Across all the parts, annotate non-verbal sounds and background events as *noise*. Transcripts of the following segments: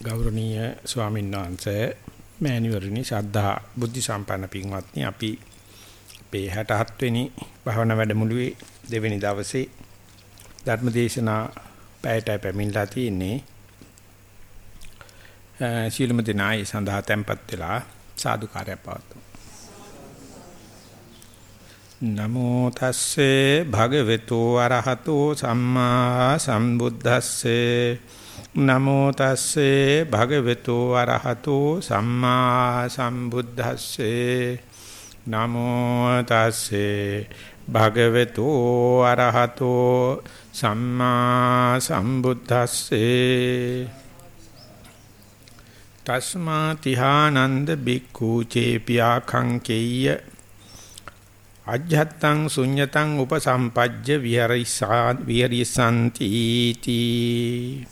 ගෞරවනීය ස්වාමීන් වහන්සේ මෑණිවරණි ශ්‍රද්ධා බුද්ධ සම්පන්න පින්වත්නි අපි අපේ 67 වෙනි භාවනා වැඩමුළුවේ දෙවෙනි දවසේ ධර්මදේශනා පැයටයි පැමිණලා තියෙන්නේ. ශීලම දිනායි සඳහා tempත් වෙලා සාදුකාරය පවතුමු නමෝ තස්සේ භගවතු වරහතෝ සම්මා සම්බුද්දස්සේ. නමෝ තස්සේ භගවතු අරහතෝ සම්මා සම්බුද්දස්සේ. නමෝ තස්සේ භගවතු අරහතෝ සම්මා සම්බුද්දස්සේ. තස්මා තිහානන්ද බික්ඛු චේපියා කංකෙය්‍ය අජ්ජත්තං ශුඤ්ඤතං උපසම්පජ්ජ විහරිසා විහරිසanti තී.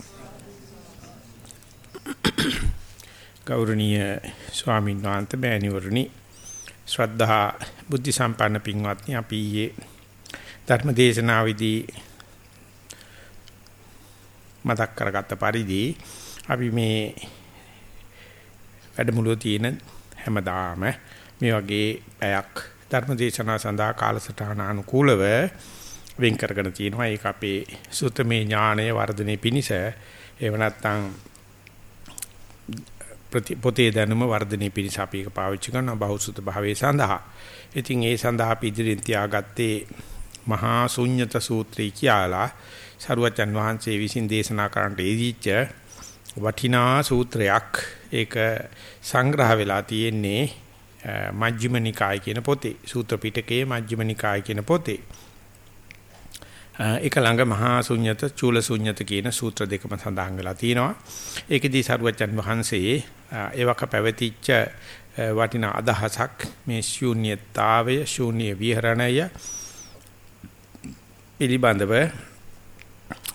ගෞරවනීය ස්වාමීන් වහන්සේ බෑණිවරණි ශ්‍රද්ධා බුද්ධ සම්පන්න පින්වත්නි අපි ඊයේ ධර්ම දේශනාවේදී මතක් කරගත්ත පරිදි අපි මේ වැඩමුළුවේ තියෙන හැමදාම මේ වගේ පැයක් ධර්ම දේශනාව සඳහා කාලසටහන අනුකූලව වෙන් කරගෙන තියෙනවා ඒක අපේ සුතමේ ඥානය වර්ධනයේ පිණිස එහෙම නැත්නම් පොතේ දැනුම වර්ධනයේ පිණිස අපි ඒක පාවිච්චි කරනවා බහුසුත භාවයේ සඳහා. ඉතින් ඒ සඳහා අපි ඉදිරියෙන් තියාගත්තේ මහා ශුන්්‍යත සූත්‍රය කියලා සරුවචන් වහන්සේ විසින් දේශනා කරන්නට යෙදිච්ච වටිනා සූත්‍රයක්. ඒක සංග්‍රහ වෙලා තියෙන්නේ මජ්ක්‍ධිම නිකාය කියන පොතේ. සූත්‍ර පිටකයේ මජ්ක්‍ධිම නිකාය කියන පොතේ. ඒක ළඟ මහා ශුන්්‍යත චූල ශුන්්‍යත කියන සූත්‍ර දෙකම සඳහන් වෙලා තිනවා. ඒකෙදී සරුවචන් වහන්සේ ඒවක පැවතිච්ච වටිනා අදහසක් මේ ශූන්‍යතාවය ශූන්‍ය විහරණය පිළිබඳව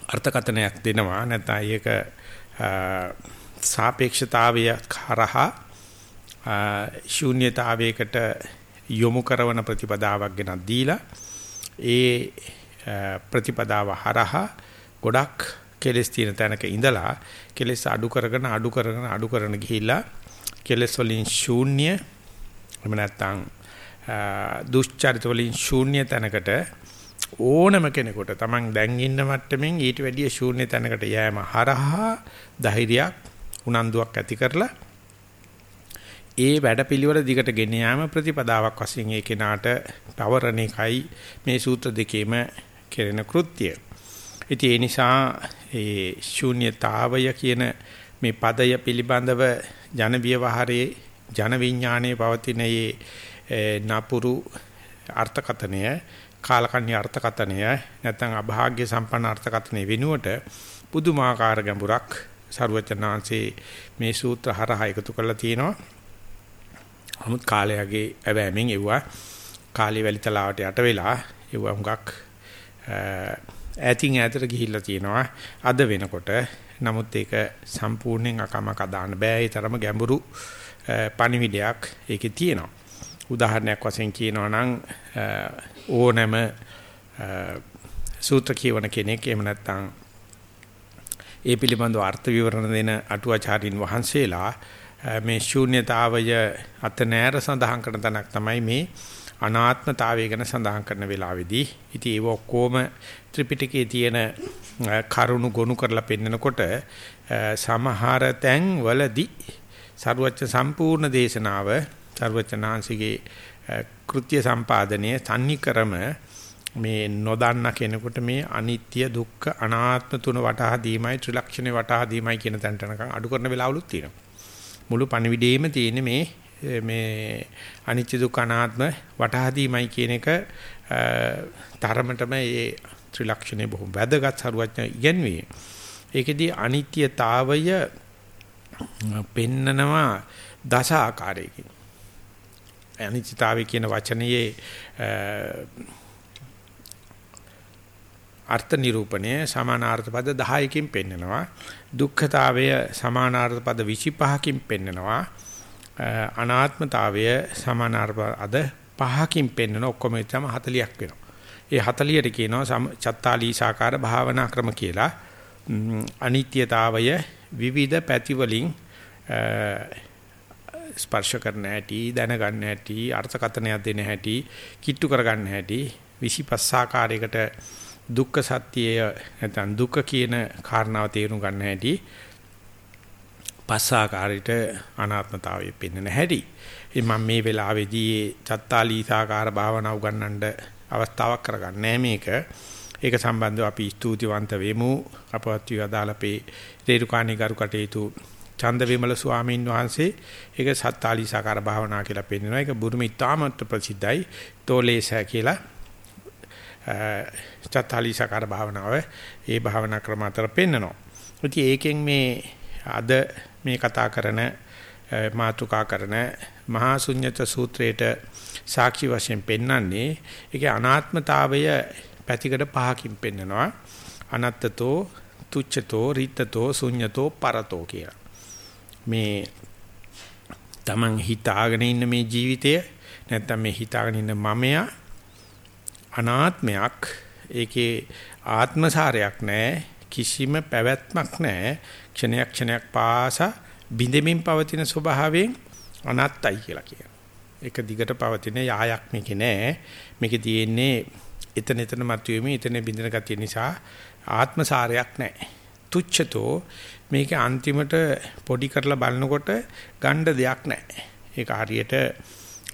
අර්ථකථනයක් දෙනවා නැත්නම් ඒක සාපේක්ෂතාවය කරහා ශූන්‍යතාවයකට යොමු කරන ප්‍රතිපදාවක් ගෙනත් දීලා ඒ ප්‍රතිපදාව හරහා ගොඩක් කෙලස් තියෙන තැනක ඉඳලා කෙලස් අඩු කරගෙන අඩු කරගෙන අඩු කරන ගිහිල්ලා කෙලස් වලින් ශූන්‍ය එහෙම නැත්නම් දුෂ්චරිත වලින් ශූන්‍ය තැනකට ඕනම කෙනෙකුට Taman දැන් ඉන්න මට්ටමින් ඊට වැඩිය ශූන්‍ය තැනකට යෑම හරහා ධෛර්යයක් උනන්දුවක් ඇති කරලා ඒ වැඩපිළිවෙල දිගට ගෙන යාම ප්‍රතිපදාවක් වශයෙන් ඒ කෙනාට පවරණ එකයි මේ සූත්‍ර දෙකේම කෙරෙන කෘත්‍ය. ඉතින් ඒ නිසා ඒ ශූන්‍යතාවය කියන මේ පදය පිළිබඳව ජන විවහාරයේ ජන විඥානයේ පවතින මේ නපුරු අර්ථකතනය කාලකන්‍ය අර්ථකතනය නැත්නම් අභාග්‍ය සම්පන්න අර්ථකතනය වෙනුවට පුදුමාකාර ගැඹුරක් සරුවචනාංශේ මේ සූත්‍ර හරහා එකතු කරලා තියෙනවා. නමුත් කාලයගේ ඇවෑමෙන් එවුවා. කාලේ වැලිතලාවට යට වෙලා එවුවා හුඟක් ඈතින් ඈතට ගිහිල්ලා තියෙනවා. අද වෙනකොට නමුත් ඒක සම්පූර්ණයෙන් අකමක දාන්න බෑ. ඒ තරම ගැඹුරු පණිවිඩයක් ඒකේ තියෙනවා. උදාහරණයක් වශයෙන් කියනවා නම් ඕනෑම සූත්‍ර කියවන කෙනෙක් එහෙම නැත්නම් ඒ පිළිබඳව අර්ථ විවරණ දෙන අටුවාචාරින් වහන්සේලා මේ ශූන්‍යතාවය අතනෑර සඳහන් කරන තැනක් තමයි මේ අනාත්මතාවය ගැන සඳහන් කරන වෙලාවේදී. ඉතින් ඒව ඔක්කොම ත්‍රිපිටකයේ තියෙන කරුණු ගොනු කරලා පෙන්නකොට සමහර තැන් වලදී ਸਰුවච්ච සම්පූර්ණ දේශනාව ਸਰුවචනාංශගේ කෘත්‍ය සම්පාදනයේ තන්නිකරම මේ නොදන්න කෙනෙකුට මේ අනිත්‍ය දුක්ඛ අනාත්ම තුන වටහා දීමයි ත්‍රිලක්ෂණේ වටහා දීමයි කියන තැනට අඩු කරන වෙලාවලුත් තියෙනවා. මුළු පණිවිඩයේම තියෙන මේ මේ අනිත්‍ය දුක්ඛ අනාත්ම වටහා දීමයි කියන එක තරමටම මේ ත්‍රිලක්ෂණේ බොහොම වැදගත් සරුවඥ ඉගෙනුවේ. ඒකෙදී අනිත්‍යතාවය පෙන්නනවා දස ආකාරයකින්. අනිත්‍යතාවය කියන වචනයේ අර්ථ නිරූපණය සමානාර්ථ පද 10කින් පෙන්නනවා. දුක්ඛතාවය සමානාර්ථ පද 25කින් පෙන්නනවා. අනාත්මතාවය සමානාර්ථ අද 5කින් පෙන්නන ඔක්කොම තමයි 40ක් වෙනවා. ඒ 40ට කියනවා චත්තාලීසාකාර භාවනා ක්‍රම කියලා. අනිත්‍යතාවය විවිධ පැති වලින් ස්පර්ශ කරන හැටි දැනගන්න හැටි අර්ථකථනයක් දෙන හැටි කිට්ටු කරගන්න හැටි 25 ආකාරයකට දුක්ඛ සත්‍යය නැත්නම් දුක කියන කාරණාව තේරුම් ගන්න හැටි පස් ආකාරයට අනාත්මතාවය පෙන්වන හැටි. ඉතින් මම මේ වෙලාවේදී චත්තාලීසාකාර භාවනාව උගන්වන්න අවස්ථාවක් කරගන්නේ මේක. ඒක සම්බන්ධව අපි ස්තුතිවන්ත වෙමු අපවත් වී අදාළපේ රේරුකාණී ගරු කටයුතු චන්ද විමල ස්වාමීන් වහන්සේ ඒක සත්තාලීසාකාර භාවනා කියලා පෙන්නනවා. ඒක බුරුම ඉතාමත් ප්‍රසිද්ධයි. තෝලේස කියලා චත්තාලීසාකාර භාවනාව ඒ භාවනා ක්‍රම අතර පෙන්නනවා. ඉතින් ඒකෙන් මේ අද මේ කතා කරන මාතුකා කරන මහා ශුන්්‍යත සූත්‍රයේට සාක්ෂි වශයෙන් පෙන්වන්නේ ඒකේ අනාත්මතාවය පැතිකඩ පහකින් පෙන්නනවා. අනත්තතෝ තුච්ඡතෝ රිත්තතෝ ශුන්්‍යතෝ පරතෝ කියලා. මේ Taman හිතාගෙන ඉන්න මේ ජීවිතය නැත්තම් මේ හිතාගෙන ඉන්න මමයා අනාත්මයක් ඒකේ ආත්මසාරයක් නැහැ කිසිම පැවැත්මක් නැහැ ක්ෂණයක් ක්ෂණයක් පාසා බිඳෙමින් පවතින ස්වභාවයෙන් අනත්තයි කියලා කියනවා. ඒක දිගට පවතින යායක් මේකේ නෑ. මේකේ තියෙන්නේ එතන එතන මතුවෙමින් එතන බිඳින ගතිය නිසා ආත්මසාරයක් නෑ. තුච්ඡතෝ මේක අන්තිමට පොඩි කරලා බලනකොට ගණ්ඩ දෙයක් නෑ. ඒක හරියට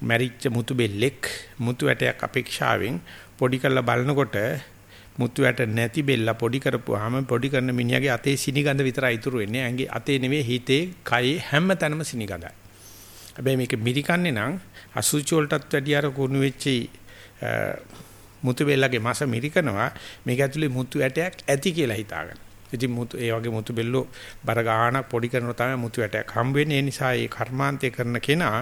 මැරිච්ච මුතු බෙල්ලෙක් මුතු ඇටයක් අපේක්ෂාවෙන් පොඩි කරලා බලනකොට මුතු ඇට නැති බෙල්ල පොඩි කරපුවාම පොඩි කරන මිනිහාගේ අතේ සිනිගඳ විතරයි ඉතුරු වෙන්නේ. ඇඟේ අතේ නෙවෙයි හිතේ, කයේ හැම තැනම සිනිගඳයි. හැබැයි මේක මිරිකන්නේ නම් අසුචි වලටත් වැඩි අර කුණු වෙච්චි මුතු බෙල්ලගේ මාස මිරිකනවා. මේක ඇතුලේ මුතු ඇටයක් ඇති කියලා හිතාගන්න. ඉතින් මුතු ඒ වගේ මුතු බෙල්ලෝ බර ගානක් පොඩි කරනවා තමයි මුතු ඇටයක් හම්බ වෙන්නේ. ඒ නිසා ඒ කර්මාන්තය කරන කෙනා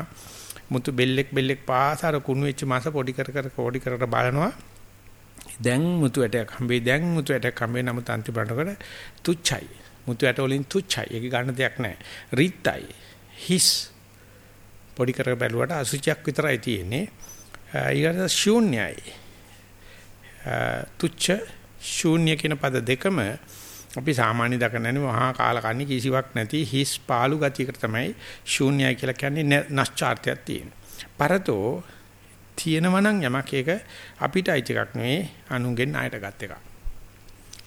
මුතු බෙල්ලෙක් බෙල්ලෙක් පාස අර කුණු වෙච්ච මාස පොඩි කර කර පොඩි කර බලනවා. දැන් මුතු ඇටයක් හම්බෙයි දැන් මුතු ඇටයක් හම්බෙයි නමුත් අන්තිම බලනකොට තුච්චයි. මුතු ඇට වලින් තුච්චයි. ඒක ගන්න දෙයක් නැහැ. රිත්යි හිස්. පොඩි කර බැලුවට අසුචියක් විතරයි තියෙන්නේ. ඊගට ශූන්‍යයි. තුච්ච ශූන්‍ය කියන පද දෙකම අපි සාමාන්‍ය දකින්නේ මහා කාලකන්ණි කිසිවක් නැති හිස් පාළු ගතියකට තමයි ශූන්‍යයි කියලා කියන්නේ නැස්චාර්ත්‍යයක් තියෙන්නේ පරතෝ තියෙනවා නම් යමක් ඒක අපිට අයිති එකක් නෙවෙයි අනුන්ගෙන් ණයට ගත් එකක්.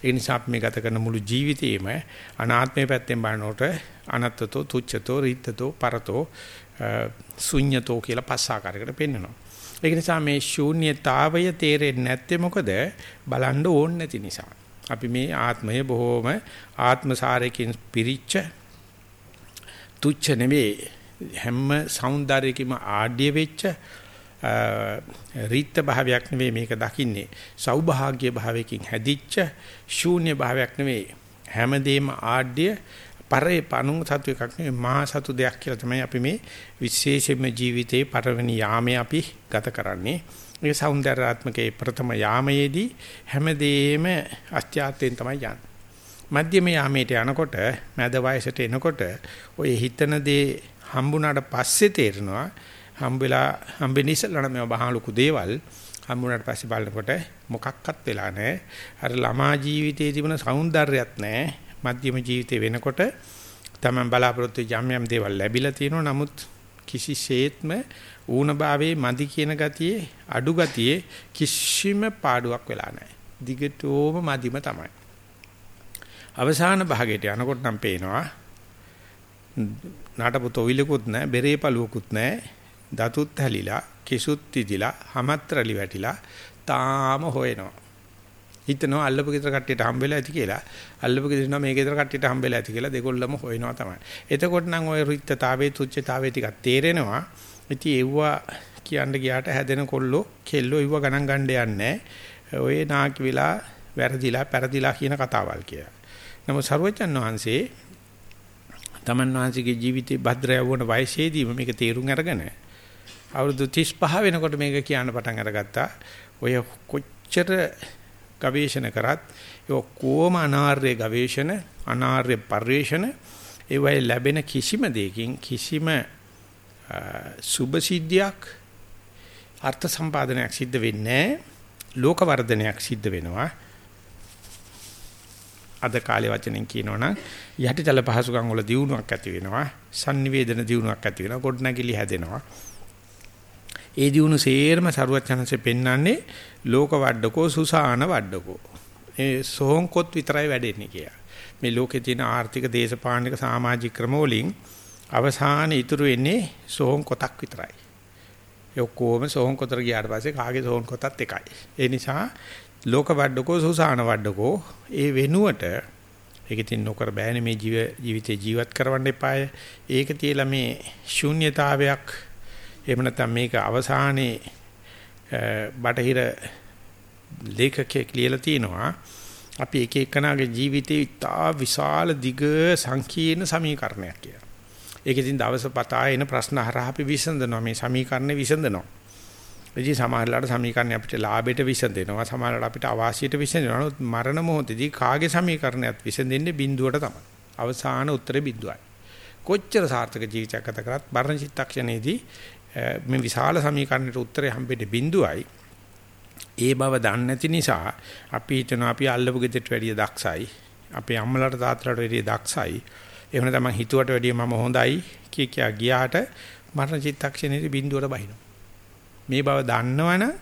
ඒ නිසා අපි මේ ගත කරන මුළු ජීවිතේම අනාත්මයේ පැත්තෙන් බලනකොට අනත්තතෝ තුච්ඡතෝ රිත්තතෝ පරතෝ ශුන්‍යතෝ කියලා පස් ආකාරයකට පෙන්වනවා. ඒක නිසා මේ ශූන්‍යතාවය තේරෙන්නේ නැත්තේ මොකද? බලන්න ඕනේ නැති නිසා. අපි මේ ආත්මය බොහෝම ආත්මසාරයෙන් පිරිච්ච තුච්ඡ නෙවෙයි හැම సౌందර්යකම ආඩ්‍ය වෙච්ච රීත්ත භාවයක් නෙවෙයි මේක දකින්නේ. සෞභාග්‍ය භාවයකින් හැදිච්ච ශූන්‍ය භාවයක් නෙවෙයි හැමදේම ආඩ්‍ය පරේ පණු සතු එකක් නෙවෙයි මහා සතු දෙයක් කියලා තමයි අපි මේ විශේෂයෙන්ම ජීවිතේ පළවෙනි යාමේ අපි ගත කරන්නේ. ඒ సౌందర్యාත්මකේ ප්‍රථම යාමයේදී හැමදේම අස්ත්‍යාත්යෙන් තමයි යන්නේ. මධ්‍යම යාමයට යනකොට මැද වයසට එනකොට ඔය හිතන දේ හම්බුණාට පස්සේ තේරෙනවා හම්බෙලා හම්බෙන්නේ ඉස්සලා නම් මේවා බහලුකු දේවල් හම්බුණාට පස්සේ බලනකොට මොකක්වත් වෙලා නැහැ. අර ළමා ජීවිතයේ තිබුණ సౌందర్యයක් නැහැ. මධ්‍යම ජීවිතේ වෙනකොට තමයි බලාපොරොත්තු යම් යම් දේවල් ලැබිලා තියෙනවා. නමුත් කිසිසේත්ම ඌනභාවයේ මදි කියන ගතියේ අඩු ගතියේ කිසිම පාඩුවක් වෙලා නැහැ. දිගටම මදිම තමයි. අවසාන භාගයට යනකොට නම් පේනවා නාටපු තොවිලකුත් නැහැ, බෙරේ පළුවකුත් නැහැ. දතුත් හැලිලා, කිසුත් තිදිලා, හමත්‍රලි වැටිලා තාම හොයනවා. හිතනවා අල්ලපු ගෙදර කට්ටියට හම්බෙලා ඇති කියලා. අල්ලපු ගෙදර මේ ගෙදර කට්ටියට හම්බෙලා ඇති කියලා දෙකොල්ලම හොයනවා තමයි. එතකොට නම් ওই රිත්තතාවේ තුච්ඡතාවේ ටිකක් තේරෙනවා. ඉතින් ඒවා කියන්න ගියාට හැදෙන කොල්ලෝ කෙල්ලෝ ඒව ගණන් ගන්න යන්නේ ඔය නාකි වෙලා වැරදිලා පෙරදිලා කියන කතාවල් කියලා. නමුත් සර්වජන් වහන්සේ තමන් වහන්සේගේ ජීවිතේ භද්‍ර යවුණ වයසේදීම මේක තේරුම් අරගෙන අවුරුදු 35 වෙනකොට මේක කියන්න පටන් අරගත්තා. ඔය කොච්චර ගවේෂණ කරත් ඒ ඔක්කොම අනාර්ය ගවේෂණ, අනාර්ය පරිශ්‍රණ ඒ වගේ ලැබෙන කිසිම දෙයකින් කිසිම සුභ සිද්ධියක් අර්ථ සම්පාදනයක් සිද්ධ වෙන්නේ ලෝක වර්ධනයක් සිද්ධ වෙනවා. අද කාලේ වචනෙන් කියනවනම් යටිතල පහසුකම් වල දියුණුවක් ඇති වෙනවා. sannivedana දියුණුවක් ඇති වෙනවා. ගොඩනැගිලි හැදෙනවා. ඒ දියුණු සේරම සරුවචනanse පෙන්වන්නේ ලෝක වඩඩකෝ සුසාන වඩඩකෝ. ඒ සෝංකොත් විතරයි වැඩෙන්නේ කියලා. මේ ලෝකේ තියෙන ආර්ථික දේශපාලනික සමාජික ක්‍රම වලින් අවසාන ඉතුරු වෙන්නේ සෝංකොතක් විතරයි. ඒ ඔක්කොම සෝංකොතර ගියාට පස්සේ කාගේ සෝංකොතත් එකයි. ඒ නිසා ලෝක වඩඩකෝ සුසාන වඩඩකෝ ඒ වෙනුවට ඒක තින් නොකර බෑනේ මේ ජීව ජීවිතේ ජීවත් කරවන්න එපාය. ඒක තියලා මේ ශූන්‍යතාවයක් එහෙම නැත්නම් මේක අවසානයේ බටහිර ලේඛකයෙක් ලියලා තිනවා අපි එක එකනාගේ ජීවිතේ ඉතා විශාල දිග සංකීර්ණ සමීකරණයක් කියලා. ඒක ඉතින් දවස පතා එන ප්‍රශ්න හරහා අපි විසඳනවා මේ සමීකරණ විසඳනවා. ඉතින් සමහරලාට සමීකරණ අපිට ලාභයට විසඳෙනවා සමහරලාට අපිට අවාසියට විසඳෙනවා. නමුත් මරණ මොහොතදී කාගේ සමීකරණයක් විසඳෙන්නේ බිඳුවට තමයි. අවසාන උත්තරේ බිඳුවයි. කොච්චර සාර්ථක ජීවිතයක් ගත කරත් මරණ චිත්තක්ෂණයේදී මේ විශාල සමීකරණයට උත්තරේ හම්බෙන්නේ බිඳුවයි. ඒ බව දන්නේ නැති නිසා අපි හිතනවා අපි අල්ලපු ගෙදරට වැඩිය දක්ෂයි. අපේ අම්මලාට තාත්තලාට වැඩිය දක්ෂයි. එහෙම නැත්නම් මං හිතුවට වැඩිය මම හොඳයි කිය කියා ගියාට මරණ චිත්තක්ෂණයේදී බිඳුවට බහිනවා. මේ බව දන්නවනම්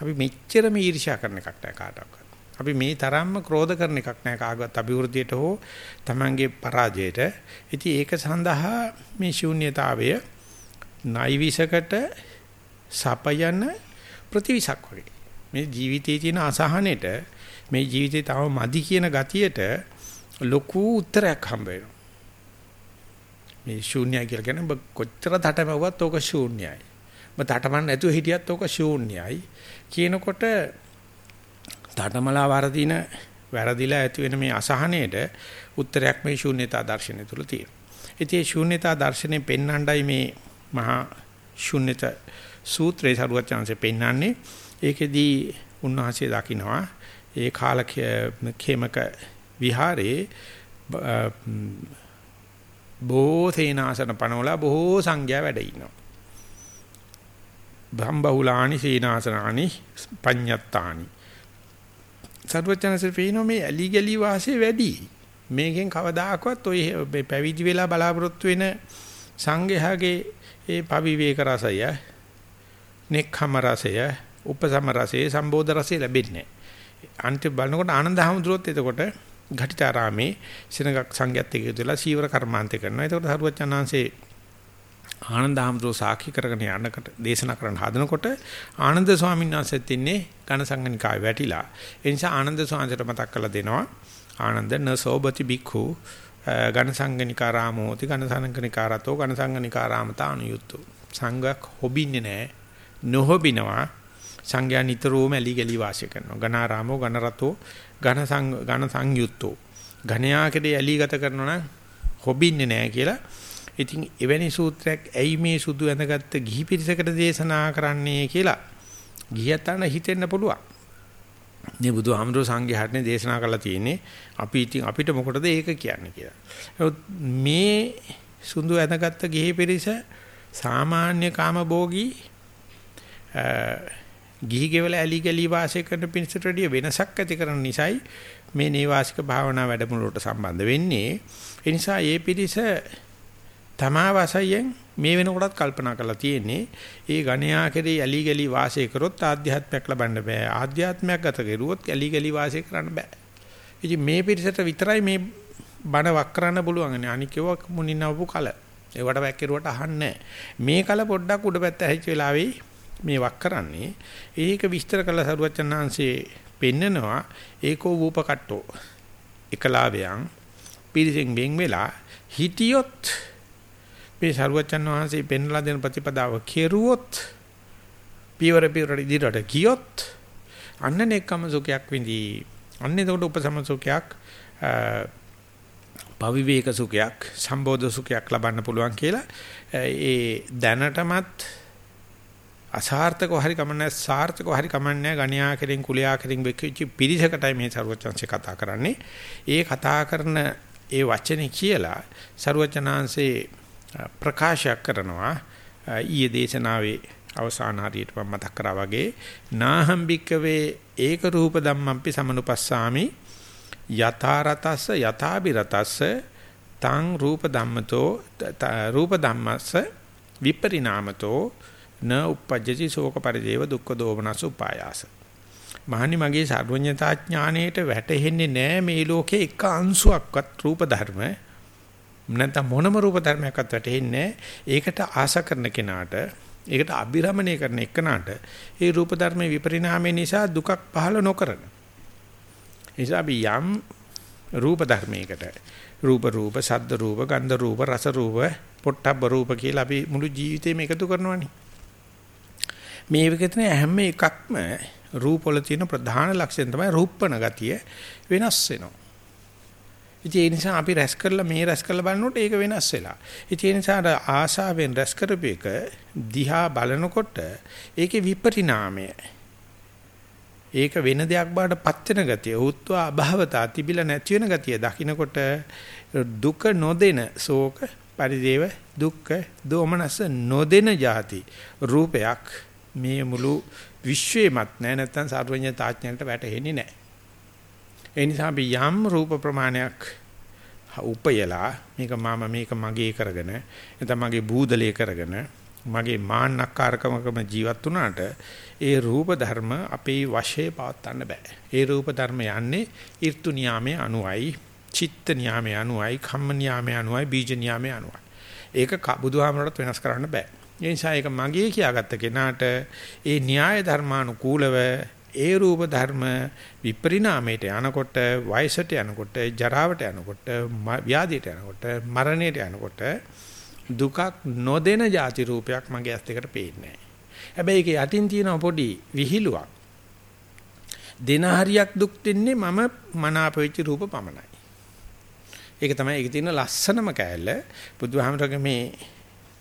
අපි මෙච්චරම ඊර්ෂ්‍යා කරන එකක් නෑ කාටවත්. අපි මේ තරම්ම ක්‍රෝධ කරන එකක් නෑ කාගවත් අභිවෘද්ධියට හෝ Tamange පරාජයට. ඉතින් ඒක සඳහා මේ ශූන්‍යතාවය නයිවිසකට සපයන ප්‍රතිවිසක් වගේ. මේ ජීවිතයේ තියෙන අසහනෙට මේ ජීවිතේ තව මදි කියන ගතියට ලොකු උත්තරයක් හම්බ වෙනවා. මේ ශූන්‍යයි කියලා කියන්නේ කොච්චර තටමැව්වත් ඕක ශූන්‍යයි. ඔබ තටමන් නැතුව හිටියත් ඕක ශූන්‍යයි කියනකොට තටමලා වරදින වැරදිලා ඇති වෙන මේ අසහනයට උත්තරයක් මේ ශූන්‍යතා දර්ශනය තුල තියෙනවා. ඉතින් මේ ශූන්‍යතා දර්ශනේ පෙන්වන්නයි මේ මහා ශූන්‍යත සූත්‍රයේ සරුවත් chance පෙන්වන්නේ. ඒකෙදී උන්වහන්සේ දකිනවා ඒ කාලකේමක විහාරේ බොහෝ සේනාසන පනවලා බොහෝ සංඝයා වැඩ ඉන්නවා. බම්බහුලානි සීනාසනානි පඤ්ඤත්තානි. සර්වචනසේ පේනෝ මේ ඇලි ගලි වාසේ වැඩි. මේකෙන් කවදාකවත් ඔය පැවිදි වෙලා බලාපොරොත්තු වෙන සංඝයාගේ ඒ පවිවේක රසය නෙක්ඛම රසය උපසම රසය සම්බෝධ රසය ලැබෙන්නේ අන්තිම බලනකොට ආනන්ද හැමතුරුත් එතකොට ඝටිතාරාමේ සිනගක් සංඝයත් එක්ක ඉඳලා සීවර කර්මාන්තය කරනවා. එතකොට සරුවචනාංශේ ආනන්ද හැමතුරු සාක්ෂි කරගෙන යනකට දේශනා කරන්න හදනකොට ආනන්ද ස්වාමීන් වහන්සේත් ඉන්නේ ඝන සංගනිකාවේ වැටිලා. ඒ නිසා ආනන්ද ස්වාමීන්ට මතක් කරලා දෙනවා. ආනන්ද නසෝබති බික්ඛු ඝන සංගනිකා රාමෝති ඝන සංගනිකා රතෝ ඝන සංගනිකා රාමතා අනුයුක්තෝ. සංඝක් හොබින්නේ නැහැ. නොහොබිනවා සංඝයා නිතරම ඇලි ගලි වාසය කරනවා. ඝනාරාමෝ ඝනරතෝ ඝන සං ඝන සංයුත්තෝ. ඝණයාකදී ඇලි ගත කරනවා නම් හොබින්නේ නැහැ කියලා. ඉතින් එවැනි සූත්‍රයක් ඇයි මේ සුදු ඇඳගත්ත ගිහි පිරිසකට දේශනා කරන්නේ කියලා ගියතන හිතෙන්න පුළුවන්. මේ බුදුහාමුදුරු සංඝයාටනේ දේශනා කරලා තියෙන්නේ. අපි ඉතින් අපිට මොකටද ඒක කියන්නේ කියලා. මේ සුදු ඇඳගත්ත ගිහි පිරිස සාමාන්‍ය කාමභෝගී ගිහි ගෙවල ඇලි ගලි වාසය කරන පිරිසට වැඩිය වෙනසක් ඇති කරන නිසායි මේ නේවාසික භාවනා වැඩමුළුවට සම්බන්ධ වෙන්නේ. ඒ නිසා මේ පිරිස තමා වශයෙන් මේ වෙනකොටත් කල්පනා කරලා තියෙන්නේ ඒ ගණයා කෙරේ ඇලි ගලි වාසය කරොත් ආධ්‍යාත්මයක් ලබන්න බෑ. ආධ්‍යාත්මයක් ගත කරුවොත් ඇලි ගලි වාසය කරන්න බෑ. ඉතින් මේ පිරිසට විතරයි මේ බණ වක් කරන්න පුළුවන්. අනික ඒවා මුනින්නවපු කල. ඒවට වැක්කිරුවට අහන්නේ මේ කල පොඩ්ඩක් උඩ පැත්ත ඇහිච්ච වෙලාවේ මේ වක් කරන්නේ. ඒක විස්තර කළ සරුවචනාංශේ පෙන්නනවා ඒකෝ වූපකට්ටෝ. එකලාවයන් පිරිසෙන් වෙන් වෙලා හිටියොත් මේ සරුවචන් වහන්සේ පෙන්ලා දෙන ප්‍රතිපදාව කෙරුවොත් පියවර පියවර ඉදිරියට ගියොත් අන්න නෙක්කම සුඛයක් විඳී. අන්න එතකොට උපසම සුඛයක් පවිවේක සුඛයක් සම්බෝධ සුඛයක් ලබන්න පුළුවන් කියලා ඒ දැනටමත් අසාර්ථකව හරි කමන්නේ සාර්ථකව හරි කමන්නේ ගණ්‍යා කෙරින් කුලයා කෙරින් වෙච්ච පිරිසකටයි මේ ਸਰවචන්සේ කතා කරන්නේ. ඒ කතා කරන ඒ වචනේ කියලා ਸਰවචනාංශේ ප්‍රකාශ කරනවා. ඊයේ දේශනාවේ අවසාන හරියට මම මතක් කරා වගේ නාහම්බික්කවේ ඒක රූප ධම්මම්පි සමනුපස්සාමි. යතාරතස්ස යතාබිරතස්ස තං රූප ධම්මතෝ රූප ධම්මස්ස විපරිණාමතෝ න uppajjati ශෝක පරිදේව දුක්ඛ දෝමනස උපායාස. මහනි මගේ සර්වඥතා ඥාණයට වැටහෙන්නේ නෑ මේ ලෝකේ එක අංශුවක්වත් රූප ධර්ම නැත්නම් මොනම රූප ධර්මයක්වත් වැටහෙන්නේ ඒකට ආස කරන කෙනාට ඒකට අභිරමණය කරන එකනට ඒ රූප ධර්මයේ විපරිණාමය නිසා දුකක් පහළ නොකරන. නිසා අපි යම් රූප ධර්මයකට රූප රූප ශබ්ද රූප ගන්ධ රූප රස රූප පොට්ටබ්බ රූප කියලා අපි මුළු ජීවිතේම එකතු කරනවානේ. මේ විකතන හැම එකක්ම රූප වල තියෙන ප්‍රධාන ලක්ෂණ තමයි රූපණ ගතිය වෙනස් වෙනවා. ඉතින් ඒ නිසා අපි රැස් කරලා මේ රැස් කරලා බලනකොට ඒක වෙනස් වෙලා. ඉතින් ඒ නිසා ආශාවෙන් රැස් කරපේක දිහා බලනකොට ඒකේ විපරිණාමය ඒක වෙන දෙයක් බවට පත් වෙන ගතිය උත්ව අභවතා තිබිලා නැති වෙන ගතිය දකින්නකොට දුක නොදෙන ශෝක පරිදේව දුක්ඛ දෝමනස නොදෙන જાති රූපයක් මේ මුළු විශ්වේමත් නැහැ නැත්නම් සර්වඥ තාඥයන්ට වැටහෙන්නේ නැහැ. ඒ නිසා අපි යම් රූප ප්‍රමාණයක් උපයලා මේක මම මේක මගේ කරගෙන නැත්නම් මගේ බූදලේ කරගෙන මගේ මාන්නක්කාරකමකම ජීවත් වුණාට ඒ රූප ධර්ම අපේ වශයේ පවත්වන්න බෑ. ඒ රූප ධර්ම යන්නේ ඍතු නියාමයේ අනුවයි, චිත්ත නියාමයේ අනුවයි, කම්ම නියාමයේ අනුවයි, බීජ නියාමයේ අනුවයි. ඒක බුදුහාමරට වෙනස් කරන්න බෑ. ඒ නිසා ඒක මගේ කියාගත්ත කෙනාට ඒ න්‍යාය ධර්මානුකූලව ඒ රූප ධර්ම විපරිණාමයට යනකොට වයසට යනකොට ජරාවට යනකොට ව්‍යාධියට යනකොට මරණයට යනකොට දුකක් නොදෙන ಜಾති රූපයක් මගේ ඇස් දෙකට පේන්නේ හැබැයි ඒක යටින් තියෙන පොඩි විහිළුවක් දින හරියක් දුක් දෙන්නේ මම මනාප වෙච්ච රූප පමණයි. ඒක තමයි ඒකේ තියෙන ලස්සනම කෑල්ල. බුදුහාමරගේ මේ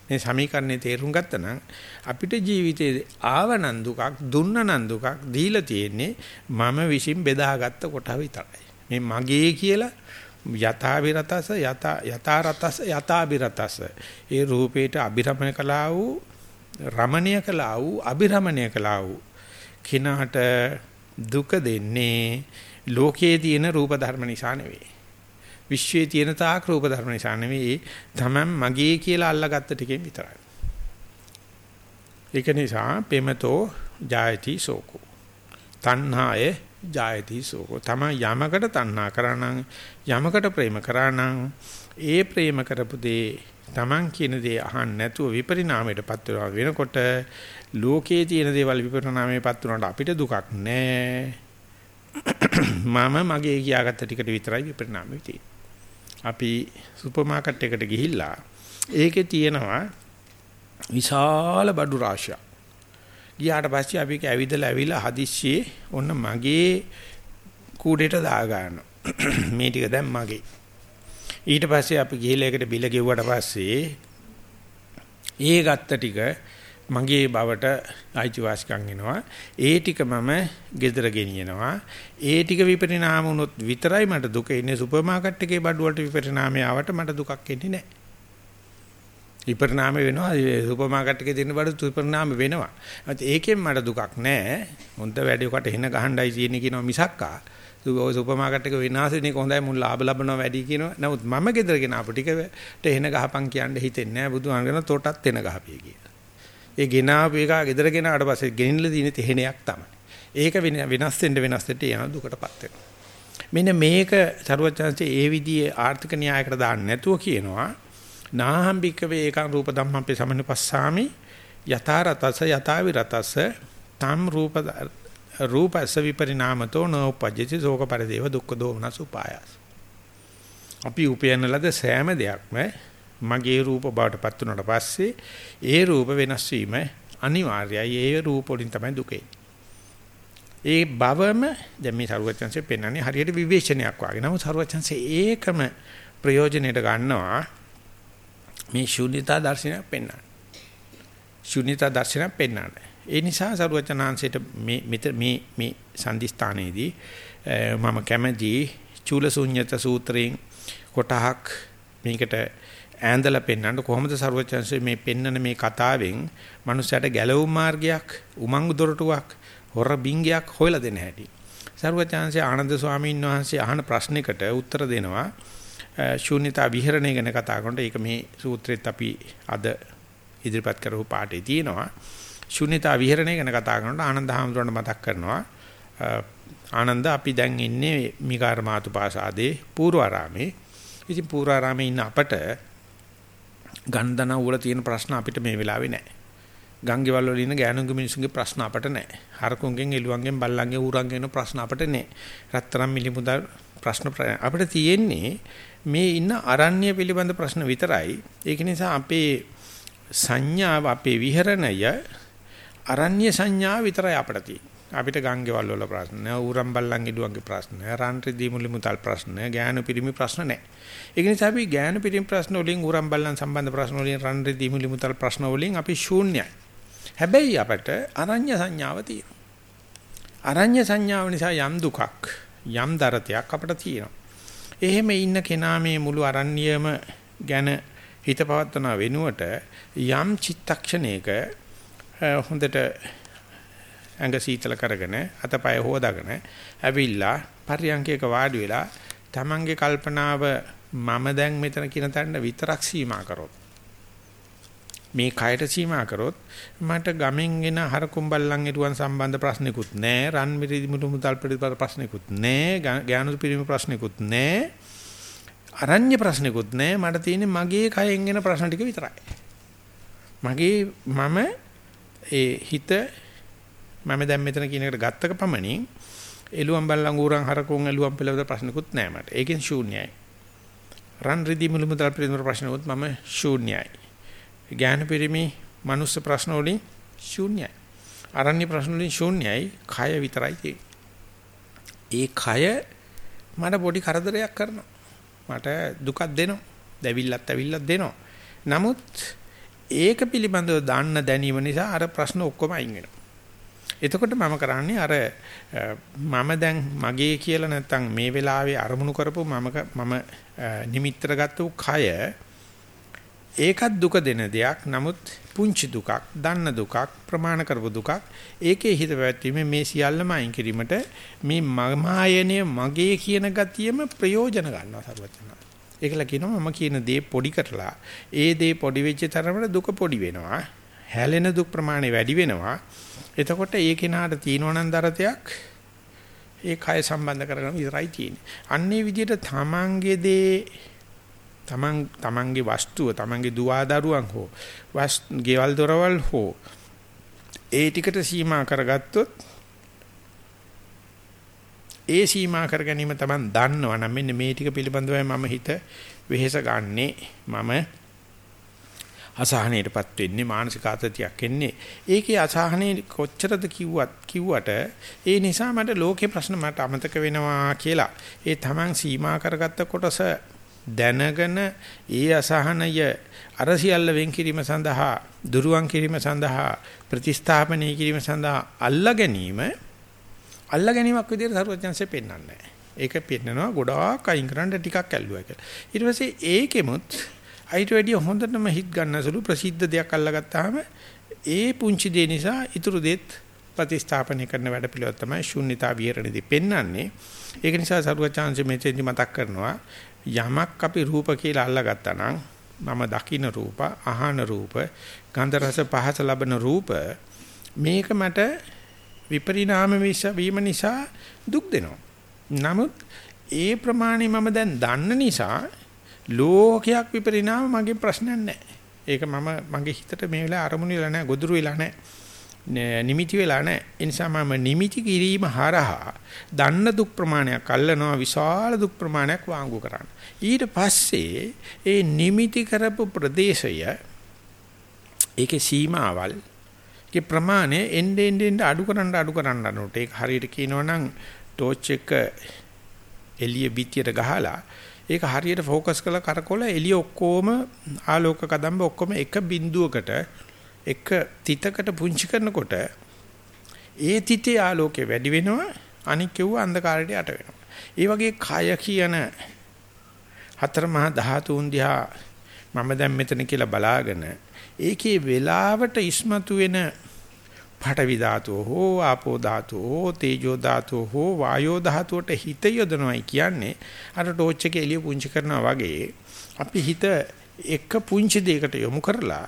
මේ සමීකරණේ තේරුම් ගත්තනම් අපිට ජීවිතේ ආවනන් දුකක් දුන්නනන් දුකක් දීලා තියෙන්නේ මම විශ්ින් බෙදාගත්ත කොට විතරයි. මේ මගේ කියලා යථාවිරතස යතා යථාරතස යථාබිරතස ඒ රූපේට අබිරමණය කළා වූ රමණීය කළා වූ අබිරමණය කළා වූ කිනාට දුක දෙන්නේ ලෝකයේ තියෙන රූප ධර්ම නිසා නෙවෙයි විශ්වයේ තියෙන තාක් රූප ධර්ම නිසා නෙවෙයි තමන් මගේ කියලා අල්ලාගත්ත ටිකෙන් විතරයි. ඒක නිසා පෙමතෝ ජායති සෝකෝ. තණ්හාය ජායති සෝකෝ. තම යමකට තණ්හා කරානම් යමකට ප්‍රේම කරානම් ඒ ප්‍රේම කරපු දේ තමන් කියන දේ අහන්න නැතුව විපරිණාමයටපත් වෙනකොට ලෝකයේ තියෙන දේවල් විපරිණාමයටපත් වුණාට අපිට දුකක් නැහැ. මම මගේ කියාගත්ත ටිකට විතරයි විපරිණාමය තියෙන්නේ. අපි සුපර් මාකට් එකට ගිහිල්ලා ඒකේ තියෙනවා විශාල බඩු රාශියක්. ගියාට පස්සේ අපි කැවිදලා ඇවිල්ලා හදිස්සියේ ඔන්න මගේ කූඩේට දා ගන්නවා. *clears throat* මේ ටික දැන් මගේ. ඊට පස්සේ අපි ගිහිල්ලා ඒකට බිල ගෙව්වට පස්සේ ඒ ගත්ත ටික මගේ බවට අයිතිවාසිකම් එනවා. ඒ ටික මම ගෙදර ගෙනියනවා. ඒ ටික විපරිණාම වුණොත් විතරයි මට දුක එන්නේ. සුපර් මාකට් එකේ බඩු වලට විපරිණාමය ආවට මට දුකක් එන්නේ නැහැ. විපරිණාම වෙනවා. සුපර් මාකට් එකේ තියෙන බඩු විපරිණාම වෙනවා. ඒකෙන් මට දුකක් නැහැ. හොඳ වැඩේකට එන ගහණ්ඩයි තියෙන්නේ කියනවා මිසක්කා. සුපර් මාකට් එක විනාශ වෙන එක හොඳයි මුල් ලාභ ලබනවා වැඩි කියනවා. නමුත් මම ගෙදර ගෙන අප ටිකට එන ගහපන් කියන්න හිතෙන්නේ නැහැ. බුදුහාමගෙන තොටත් එන ගහපිය කියලා. ඒ ගෙනාව එක ගෙදර ගෙනාට පස්සේ ගෙනින්න තියෙන තෙහෙණයක් තමයි. ඒක වෙනස් වෙන්න වෙනස් වෙට යන දුකටපත් වෙනවා. මෙන්න මේක සරුවචාන්සේ ඒ විදිහේ ආර්ථික න්‍යායකට දාන්න නැතුව කියනවා නාහම්බික වේ ඒකං රූප ධම්මම්පේ සමනුපස්සාමි යථාරතස යථාවිරතස තම් රූප රූපස විපරිණාමතෝ නෝපජ්ජති සෝක පරිදේව දුක්ඛ දෝමනස උපායස් අපි උපයන ලද සෑම දෙයක්ම මගේ රූප බවට පත් වුණාට පස්සේ ඒ රූප වෙනස් වීම අනිවාර්යයි. ඒ රූප වලින් තමයි දුකේ. ඒ බවම දැන් මේ සරුවචන්සේ පෙන්වන්නේ හරියට විවේචනයක් වගේ. නමුත් සරුවචන්සේ ඒකම ප්‍රයෝජනෙට ගන්නවා මේ ශුන්‍යතා දර්ශනයක් පෙන්වන්න. ශුන්‍යතා දර්ශනයක් පෙන්වන්න. ඒ නිසා සරුවචනාංශයට මේ මේ මේ සම්දිස්ථානයේදී මම කැමැති චූලශුන්්‍යත සූත්‍රයෙන් කොටහක් මේකට ඈඳලා පෙන්වන්න කොහොමද ਸਰවචන්සේ මේ පෙන්නන මේ කතාවෙන් මනුස්සයට ගැලවුම් මාර්ගයක් උමංගු දොරටුවක් හොර බින්ගයක් හොයලා දෙන්න හැටි. සරුවචාන්සේ ආනන්ද ස්වාමීන් වහන්සේ අහන ප්‍රශ්නයකට උත්තර දෙනවා ශූන්‍යතා විහරණය ගැන කතා කරනකොට ඒක මේ සූත්‍රෙත් අපි අද ඉදිරිපත් කරපු පාඩේ තියෙනවා. ශූන්‍යතා විහරණය ගැන කතා කරනකොට ආනන්ද හැමතුරන්ට මතක් කරනවා ආනන්ද අපි දැන් ඉන්නේ මිගාර මාතුපාසාදේ පූර්වාරාමේ. ඉතින් පූර්වාරාමේ ඉන්න අපට ගන්ධන වල තියෙන ප්‍රශ්න අපිට මේ වෙලාවේ නැහැ. ගංගේවල් වල ඉන්න ගෑනුන්ගේ මිනිසුන්ගේ ප්‍රශ්න අපට නැහැ. හරකුන්ගෙන් එළුවන්ගෙන් බල්ලන්ගෙන් ඌරන්ගෙන් එන ප්‍රශ්න අපට නැහැ. රත්තරන් මිලිමුදල් ප්‍රශ්න අපිට තියෙන්නේ මේ ඉන්න අරණ්‍ය පිළිබඳ ප්‍රශ්න විතරයි. ඒක නිසා අපේ සංඥාව අපේ විහරණය අරණ්‍ය සංඥාව විතරයි අපිට තියෙන්නේ. අපිට ගංගේවල් වල ප්‍රශ්න, ඌරන් බල්ලන් ඉදුවන්ගේ ප්‍රශ්න, රාන්ත්‍රි දීමුලි මුතල් ප්‍රශ්න, ගෑනු පිරිමි ප්‍රශ්න නැහැ. ඒක නිසා අපි ගෑනු පිරිමි ප්‍රශ්න වලින් ඌරන් බල්ලන් සම්බන්ධ ප්‍රශ්න වලින් රාන්ත්‍රි දීමුලි මුතල් ප්‍රශ්න වලින් අපි ශූන්‍යයි. හැබැයි අපට අරඤ්‍ය සංඥාව තියෙනවා. අරඤ්‍ය සංඥාව නිසා යම් දුකක්, යම් දරතයක් අපට තියෙනවා. එහෙම ඉන්න කෙනා මේ මුළු අරණ්‍යයම ගැන හිත පවත්වන වෙනුවට යම් චිත්තක්ෂණයක හොඳට ඇඟ සීතල කරගෙන අතපය හොදාගෙන ඇවිල්ලා පරියන්කයක වාඩි වෙලා තමන්ගේ කල්පනාව මම දැන් මෙතන කියන තැනට විතරක් සීමා කරොත් මේ කයට සීමා කරොත් මට ගමෙන් එන හරකුම්බල්ලන් එරුවන් සම්බන්ධ ප්‍රශ්නිකුත් නැහැ රන් මිරි මුතු මුතල් පිළිබඳ ප්‍රශ්නිකුත් නැහැ ඥාන පිරිමි ප්‍රශ්නිකුත් නැහැ අරඤ්‍ය ප්‍රශ්නිකුත් නැහැ මට තියෙන්නේ මගේ කයෙන් එන ප්‍රශ්න ටික විතරයි. මගේ මම ඒ හිත මම දැන් මෙතන කියන එකට ගත්තක පමණින් එළුවන් බල්ලන් ඌරන් හරකුන් එළුවන් පිළිබඳ ප්‍රශ්නකුත් නැහැ මට. ඒකෙන් ශූන්‍යයි. රන් රිදි මුළු මුදල් පිළිබඳ ප්‍රශ්නකුත් මම ශූන්‍යයි. ඥාන පරිමි මනුස්ස ප්‍රශ්න වලින් ශූන්‍යයි. අරණ්‍ය ප්‍රශ්න වලින් ශූන්‍යයි. කය විතරයි තියෙන්නේ. ඒ කය මට පොඩි කරදරයක් කරනවා. මට දුකක් දෙනවා. දැවිල්ලත් ඇවිල්ලත් දෙනවා. නමුත් ඒක පිළිබඳව දාන්න දැනීම නිසා අර ප්‍රශ්න ඔක්කොම අයින් වෙනවා. එතකොට මම කරන්නේ අර මම දැන් මගේ කියලා නැත්තම් මේ වෙලාවේ අරමුණු කරපු මම මම නිමිත්තර ගත්ත කය ඒකත් දුක දෙන දෙයක්. නමුත් පුංචි දුකක්, දන්න දුකක්, ප්‍රමාණ කරපු දුකක්. ඒකේ හිත පැවැත්වීමේ මේ සියල්ලම අයින් කිරීමට මේ මමායනය මගේ කියන ගතියම ප්‍රයෝජන ගන්නවා සරුවචන. ඒකල කියනවා මම කියන දේ පොඩි කරලා ඒ දේ පොඩි වෙච්ච තරමට දුක පොඩි වෙනවා. හැලෙන දුක් ප්‍රමාණය වැඩි වෙනවා. එතකොට ඒ කෙනාට තීනවනන් දරතයක් ඒ කය සම්බන්ධ කරගෙන විතරයි තියෙන්නේ. අන්නේ විදිහට තමන්ගේ දේ තමන් තමන්ගේ වස්තුව තමන්ගේ දුවදරුවන් හෝ වස් ගෙවල් දොරවල් හෝ ඒ ටිකට සීමා කරගත්තොත් ඒ සීමා කර ගැනීම තමන් දන්නවා නම් මෙන්න මේ ටික පිළිබඳවයි මම හිත වෙහෙස ගන්නෙ මම අසහනයටපත් වෙන්නේ මානසික ආතතියක් එන්නේ. ඒකේ අසහනේ කොච්චරද කිව්වත් කිව්වට ඒ නිසා මට ලෝකේ ප්‍රශ්න මට අමතක වෙනවා කියලා. ඒ Taman සීමා කරගත්ත කොටස දැනගෙන ඒ අසහනය අර සියල්ල වෙන් කිරීම සඳහා දුරුවන් කිරීම සඳහා ප්‍රතිස්ථාපනය කිරීම සඳහා අල්ලා ගැනීම අල්ලා ගැනීමක් විදිහට සරුවචන්සේ පෙන්වන්නේ ඒක පෙන්නනවා ගොඩාක් අයින් කරන්න ටිකක් ඇල්ලුවා කියලා. ඊට පස්සේ ඒකෙමුත් අයිට වැඩිය හොඳටම හිට ගන්නසලු ප්‍රසිද්ධ දෙයක් අල්ලගත්තාම ඒ පුංචි දේ නිසා ඊතුරු දෙත් ප්‍රතිස්ථාපනය කරන වැඩ පිළිවෙල තමයි ශුන්්‍යතා විහරණදී පෙන්වන්නේ. ඒක නිසා සරුවචාන්සේ මෙතෙන්දි මතක් කරනවා යමක් අපි රූප කියලා අල්ලගත්තා නම් මම දකින්න රූප, අහන රූප, ගන්ධ රස පහස ලබන රූප මේක මට විපරිණාම වීම නිසා දුක් දෙනවා. නමුත් ඒ ප්‍රමාණය මම දැන් දන්න නිසා ලෝකයක් විපරිණාම මගේ ප්‍රශ්නයක් නැහැ. ඒක මම මගේ හිතට මේ වෙලාව අරමුණු වෙලා නැහැ, ගොදුරු වෙලා නැහැ. නිමිති වෙලා නැහැ. ඒ නිසා මම නිමිති කිරීම හරහා දන්න දුක් ප්‍රමාණයක් අල්ලනවා විශාල දුක් ප්‍රමාණයක් වාංගු කරන්න. ඊට පස්සේ ඒ නිමිති කරපු ප්‍රදේශය ඒකේ සීමාවල් ඒ ප්‍රමාණය එන්නේ එන්නේ අඩු කරන්න අඩු කරන්න අනුට ඒක හරියට කියනවනම් ටෝච් එක එළිය පිටියට ගහලා ඒක හරියට ફોකස් කරලා කරකොල එළිය ඔක්කොම ආලෝක කදම්බ ඔක්කොම එක බිඳුවකට එක තිතකට පුංචි කරනකොට ඒ තිතේ ආලෝකය වැඩි වෙනවා අනික කෙව්ව අන්ධකාරයට යට වෙනවා. ඒ වගේ කය කියන හතර මහා ධාතුන් දිහා මම දැන් මෙතන කියලා බලාගෙන ඒකේ වේලාවට ඉස්මතු වෙන පඨවි ධාතුව හෝ ආපෝ ධාතුව හෝ තේජෝ ධාතුව හෝ වායෝ ධාතුවට හිත යොදනවයි කියන්නේ අර ටෝච් එක එළිය පුංචි කරනවා වගේ අපි හිත එක පුංචි දෙයකට යොමු කරලා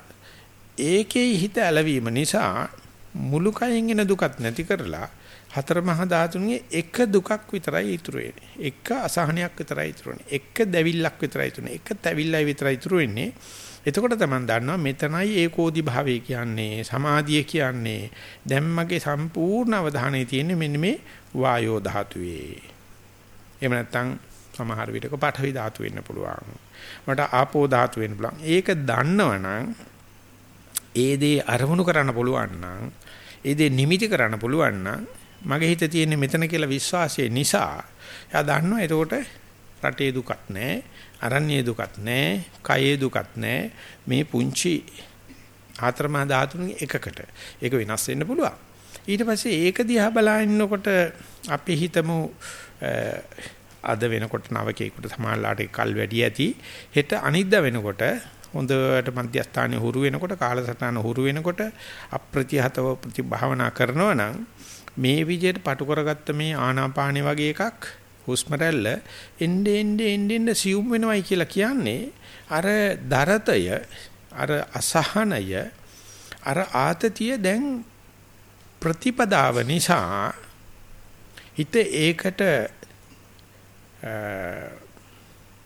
ඒකේ හිත ඇලවීම නිසා මුළු කයෙන් එන දුකත් නැති කරලා හතර මහා ධාතුන්ගේ එක දුකක් විතරයි ඉතුරු වෙන්නේ. එක අසහනයක් විතරයි ඉතුරු වෙන්නේ. එක දැවිල්ලක් විතරයි ඉතුරු වෙන්නේ. එක තැවිල්ලයි විතරයි ඉතුරු වෙන්නේ. එතකොට තමයි දන්නවා මෙතනයි ඒකෝදි භාවය කියන්නේ සමාධිය කියන්නේ දැන් මගේ සම්පූර්ණ අවධානය තියෙන්නේ මෙන්න මේ වායෝ ධාතුවේ. එහෙම නැත්නම් සමහර විටක පඨවි ධාතු වෙන්න පුළුවන්. මට ආපෝ ධාතු වෙන්න පුළුවන්. ඒක දන්නවනම් ඒ දේ අරමුණු කරන්න පුළුවන් නම් ඒ දේ නිමිති කරන්න පුළුවන් නම් මගේ හිතේ තියෙන මෙතන කියලා විශ්වාසය නිසා එයා දන්නවා එතකොට රටේ දුකක් නැහැ අරණ්‍ය දුකක් නැහැ, කයේ දුකක් නැහැ. මේ පුංචි ආත්‍රමහ ධාතුන්ගේ එකකට. ඒක වෙනස් වෙන්න පුළුවන්. ඊට පස්සේ ඒක දිහා බලනකොට අපි හිතමු අද වෙනකොට නවකේකට සමානලාට කල් වැඩි ඇති. හෙට අනිද්දා වෙනකොට හොඳට මධ්‍යස්ථානයේ හුරු වෙනකොට කාලසටහන හුරු වෙනකොට අප්‍රතිහතව ප්‍රතිභාවනා කරනවා නම් මේ විදිහට පටු කරගත්ත මේ ආනාපානෙ වගේ එකක් හුස්ම රැල්ල එnde ende ende ende සියුම් වෙනවයි කියලා කියන්නේ අර දරතය අර අසහනය අර ආතතිය දැන් ප්‍රතිපදාව නිසා හිත ඒකට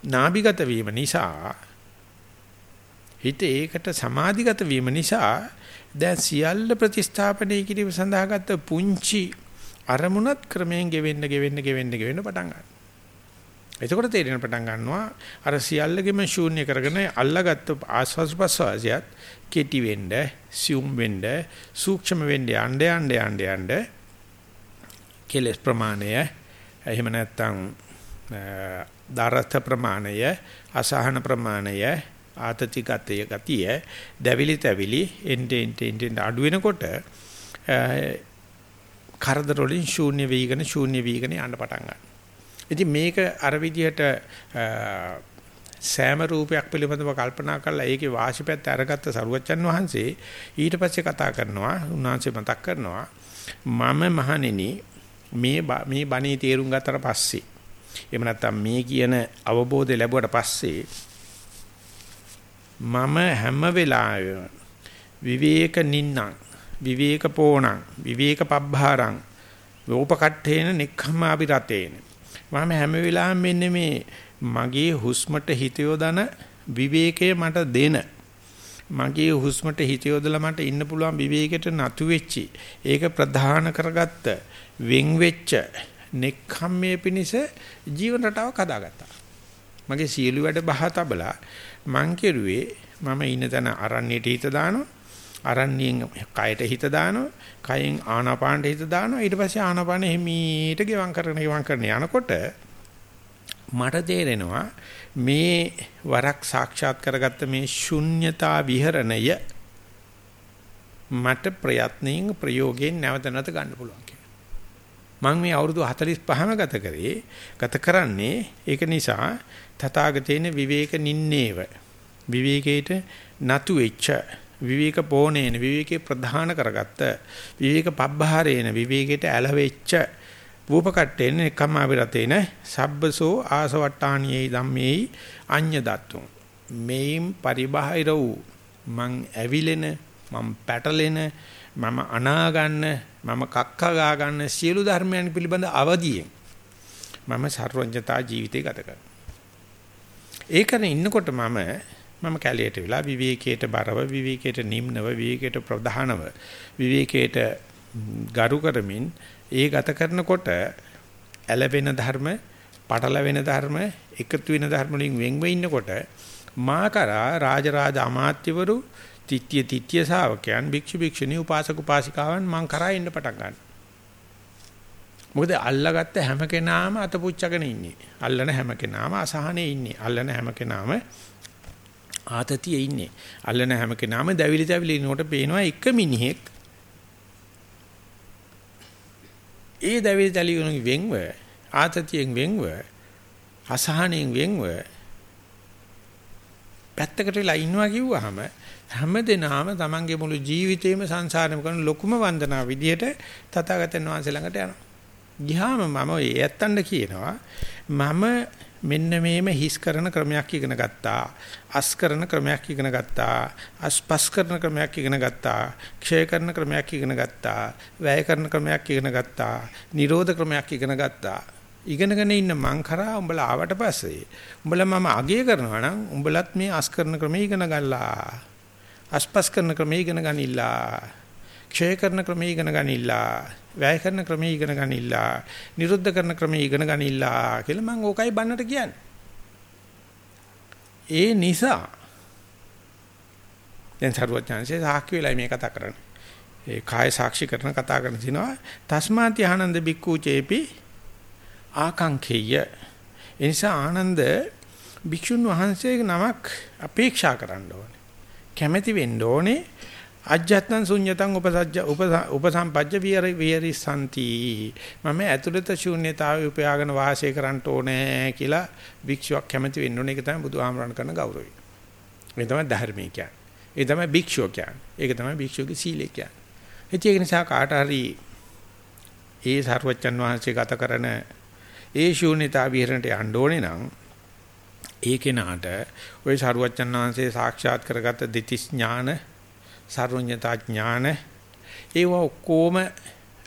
නාභිගත වීම නිසා හිත ඒකට සමාධිගත වීම නිසා දැන් සියල්ල ප්‍රතිස්ථාපනය කිරීම සඳහා ගත්ත පුංචි අරමුණත් ක්‍රමයෙන් ගෙවෙන්න ගෙවෙන්න ගෙවෙන්න ගෙවෙන්න පටන් ගන්නවා. එතකොට තේරෙන පටන් ගන්නවා අර සියල්ලගෙම ශූන්‍ය කරගෙන අල්ලාගත්තු ආස්වාස් ප්‍රසවාසයත් කෙටි වෙන්න, සියුම් වෙන්න, සූක්ෂම වෙන්න යන්න යන්න යන්න යන්න කෙලස් ප්‍රමාණය එහෙම නැත්නම් දාරත ප්‍රමාණය, අසහන ප්‍රමාණය, ආතති ගතිය ගතිය, දැවිලි තැවිලි එන්ට එන්ට එන්ට අඩු වෙනකොට කරදර වලින් ශූන්‍ය වීගෙන ශූන්‍ය වීගෙන යන්න පටන් ගන්නවා. ඉතින් මේක අර විදිහට සෑම රූපයක් පිළිබඳව කල්පනා කරලා ඒකේ වාසිපැත්ත අරගත්ත සරුවච්චන් වහන්සේ ඊට පස්සේ කතා කරනවා උන්වහන්සේ මතක් කරනවා මම මහණෙනි මේ මේ බණේ තේරුම් ගත්තට පස්සේ එහෙම නැත්නම් මේ කියන අවබෝධය ලැබුවට පස්සේ මම හැම වෙලාවෙම විවේක නින්නම් විවේක පෝණං විවේක පබ්බාරං වෝපකට්ඨේන නික්ඛම්මාපි රතේන මම හැම වෙලාවෙම මෙන්න මේ මගේ හුස්මට හිත යොදන විවේකය මට දෙන. මගේ හුස්මට හිත යොදලා මට ඉන්න පුළුවන් විවේකයට නතු වෙච්චි. ඒක ප්‍රධාන කරගත්ත වෙන් වෙච්ච නෙක්ඛම්මේ පිනිස ජීවන රටාවක් හදාගත්තා. මගේ සියලු වැඩ බහ තබලා මං කෙරුවේ මම ඉන්න තැන අරණ්‍යයට හිත දානවා. අරණ්‍යයෙන් කයට හිත දානවා කයෙන් ආනාපානට හිත දානවා ඊට පස්සේ ආනාපාන හිමීට ගෙවම් කරන ගෙවම් කරන යනකොට මට තේරෙනවා මේ වරක් සාක්ෂාත් කරගත්ත මේ ශුන්්‍යතා විහරණය මට ප්‍රයත්නයෙන් ප්‍රයෝගයෙන් නැවත නැවත ගන්න පුළුවන් කියලා. මම මේ අවුරුදු 45ම ගත කරේ ගත කරන්නේ ඒක නිසා තථාගතේන විවේක නින්නේව විවේකේට නතු වෙච්ච විවේක පෝණේන විවේකේ ප්‍රධාන කරගත්ත විවේක පබ්බහරේන විවේකයට ඇලවෙච්ච වූපකට්ටේන එකම අවිරතේන සබ්බසෝ ආසවට්ටානියේ ධම්මේයි අඤ්‍ය දත්තු මේම් පරිබාහිර වූ මං ඇවිලෙන මං පැටලෙන මම අනා ගන්න මම කක්ක ගා ගන්න සියලු ධර්මයන් පිළිබඳ අවදියෙන් මම සර්වඥතා ජීවිතය ගත කරනවා. ඒකන ඉන්නකොට මම මම කැලයට වෙලා විවේකයට බරව විවේකයට නිම්නව විවේකයට ප්‍රධානව විවේකයට ගරු කරමින් ඒ ගත කරනකොට ඇලවෙන ධර්ම, පටලවෙන ධර්ම, එකතු වෙන ධර්ම වලින් වෙන් වෙ ඉන්නකොට මා කරා රාජරාජ අමාත්‍යවරු තිත්‍ය තිත්‍ය ශාවකයන් භික්ෂු භික්ෂුණී උපාසක උපාසිකාවන් මං කරා ඉන්න පටන් ගන්නවා. මොකද අල්ලගත්ත හැම කෙනාම අතපුච්චගෙන ඉන්නේ. අල්ලන හැම කෙනාම අසහනේ ඉන්නේ. අල්ලන හැම කෙනාම ආතතියේ ඉන්නේ. අල්ලන හැම කෙනාම දැවිලි දැවිලි නෝට පේනවා එක මිනිහෙක්. ඒ දැවිලි දැවිලි වෙන්ව ආතතියෙන් වෙන්ව අසහනෙන් වෙන්ව පැත්තකට වෙලා ඉන්නවා කිව්වහම හැමදෙනාම තමන්ගේ මුළු ජීවිතේම සංසාරෙම කරන ලොකුම වන්දනාව විදියට තථාගතයන් වහන්සේ ළඟට යනවා. ගියාම මම ඒ ඇත්තන්ට කියනවා මම මෙන්න මේම හිස් කරන ක්‍රමයක් ඉගෙන ගත්තා. අස් කරන ක්‍රමයක් ඉගෙන ගත්තා. අස්පස් කරන ක්‍රමයක් ඉගෙන ගත්තා. ක්ෂය කරන ක්‍රමයක් ඉගෙන ගත්තා. වැය කරන ක්‍රමයක් ඉගෙන ගත්තා. නිරෝධ ක්‍රමයක් ඉගෙන ගත්තා. ඉගෙනගෙන ඉන්න මං කරා උඹලා ආවට පස්සේ උඹලා මම අගය කරනවා නම් උඹලත් මේ අස් කරන ක්‍රමය ඉගෙන ගන්නලා අස්පස් කරන ක්‍රමය ඉගෙන ගනිලා ක්ෂය කරන ක්‍රමය ඉගෙන ගනිලා වැය කරන ක්‍රමය ඉගෙන ගනිලා නිරුද්ධ කරන ක්‍රමය ඉගෙන ගනිලා කියලා මම ඕකයි බන්නට කියන්නේ ඒ නිසා දැන් සරුවචාන්සේ සාක්ෂි වෙලා මේ කතා කරන්නේ ඒ කාය සාක්ෂි කරන කතා කරන තිනවා තස්මාති ආනන්ද බික්කු චේපි ආකාංකේය. ඒ නිසා ආනන්ද භික්ෂුන් වහන්සේගේ නමක් අපේක්ෂා කරන්න ඕනේ. කැමැති වෙන්න ඕනේ. අජ්ජත්නම් ශුන්්‍යතං උපසජ්ජ උපසම්පජ්ජ විහෙරි විහෙරි සම්ති මම ඇතුළත ශූන්‍යතාවය උපයාගෙන වාසය කරන්න ඕනේ කියලා භික්ෂුවක් කැමති වෙන්න ඕනේ ඒක තමයි බුදුහාමරණ කරන ගෞරවය. මේ තමයි ධර්මීය කියන්නේ. ඒ තමයි භික්ෂුව කියන්නේ. ඒක තමයි භික්ෂුවගේ සීලය කියන්නේ. ඒක නිසා කාට හරි ඒ සර්වචන් වහන්සේ ගත කරන ඒ ශූන්‍යතා විහරණයට යන්න ඕනේ නම් ඒ කෙනාට ওই සරුවච්චන් වහන්සේ සාක්ෂාත් කරගත්ත දිතිස් ඥාන සර්වඥතා ඥාන ඒව ඔක්කොම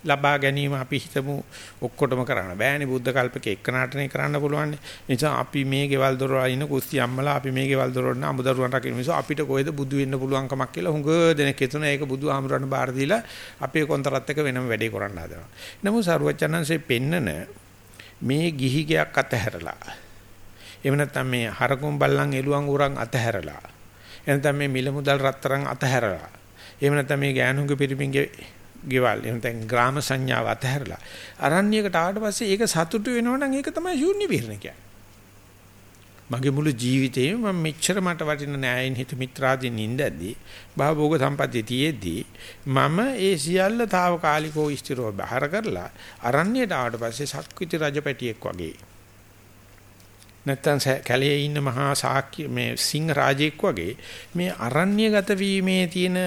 ලබා ගැනීම අපි හිතමු ඔක්කොටම කරන්න බෑනේ බුද්ධ කල්පක එක්කනටනේ කරන්න පුළුවන්. නිසා අපි මේ ගෙවල් දොරවල් ඉන්න කුස්ති අම්මලා අපි මේ ගෙවල් දොරවල් අමුදරුවන් රකින්න නිසා අපිට කොහෙද බුදු වෙන්න පුළුවන් කමක් කියලා හුඟ දෙනෙක් හිතන ඒක බුදු ආමරණ බාර දීලා අපේ කොන්තරත් එක වෙනම වැඩේ කරන්න හදනවා. නමුත් සරුවචනන්සේ පෙන්නන මේ ගිහි ගයක් අතහැරලා එහෙම නැත්නම් මේ හරකුම් බල්ලන් එළුවන් උරන් අතහැරලා එහෙනම් මේ මිල මුදල් රත්තරන් අතහැරලා. එහෙම නැත්නම් මේ ගෑනුන්ගේ පිරිමින්ගේ ගෙවල් එහෙම නැත්නම් ග්‍රාම සංඥාව අතහැරලා. අරණ්‍යයකට ආවට පස්සේ ඒක සතුටු වෙනවනම් ඒක තමයි ශූන්‍ය විහරණ කියන්නේ. මගේ මුළු ජීවිතේම මම මෙච්චර මට වටින නෑයින් හිත මිත්‍රාදීන් ඉඳද්දී භවෝග සම්පත්තිය තියේදී මම ඒ සියල්ල తాවකාලිකව ස්ථිරව බහර කරලා අරණ්‍යයට ආවට පස්සේ සක්විති රජපැටියෙක් වගේ නැත්තම් කැලේ ඉන්න මහා සාක්‍ය මේ සිංහ රාජෙක් වගේ මේ අරණ්‍යගත වීමේ තියෙන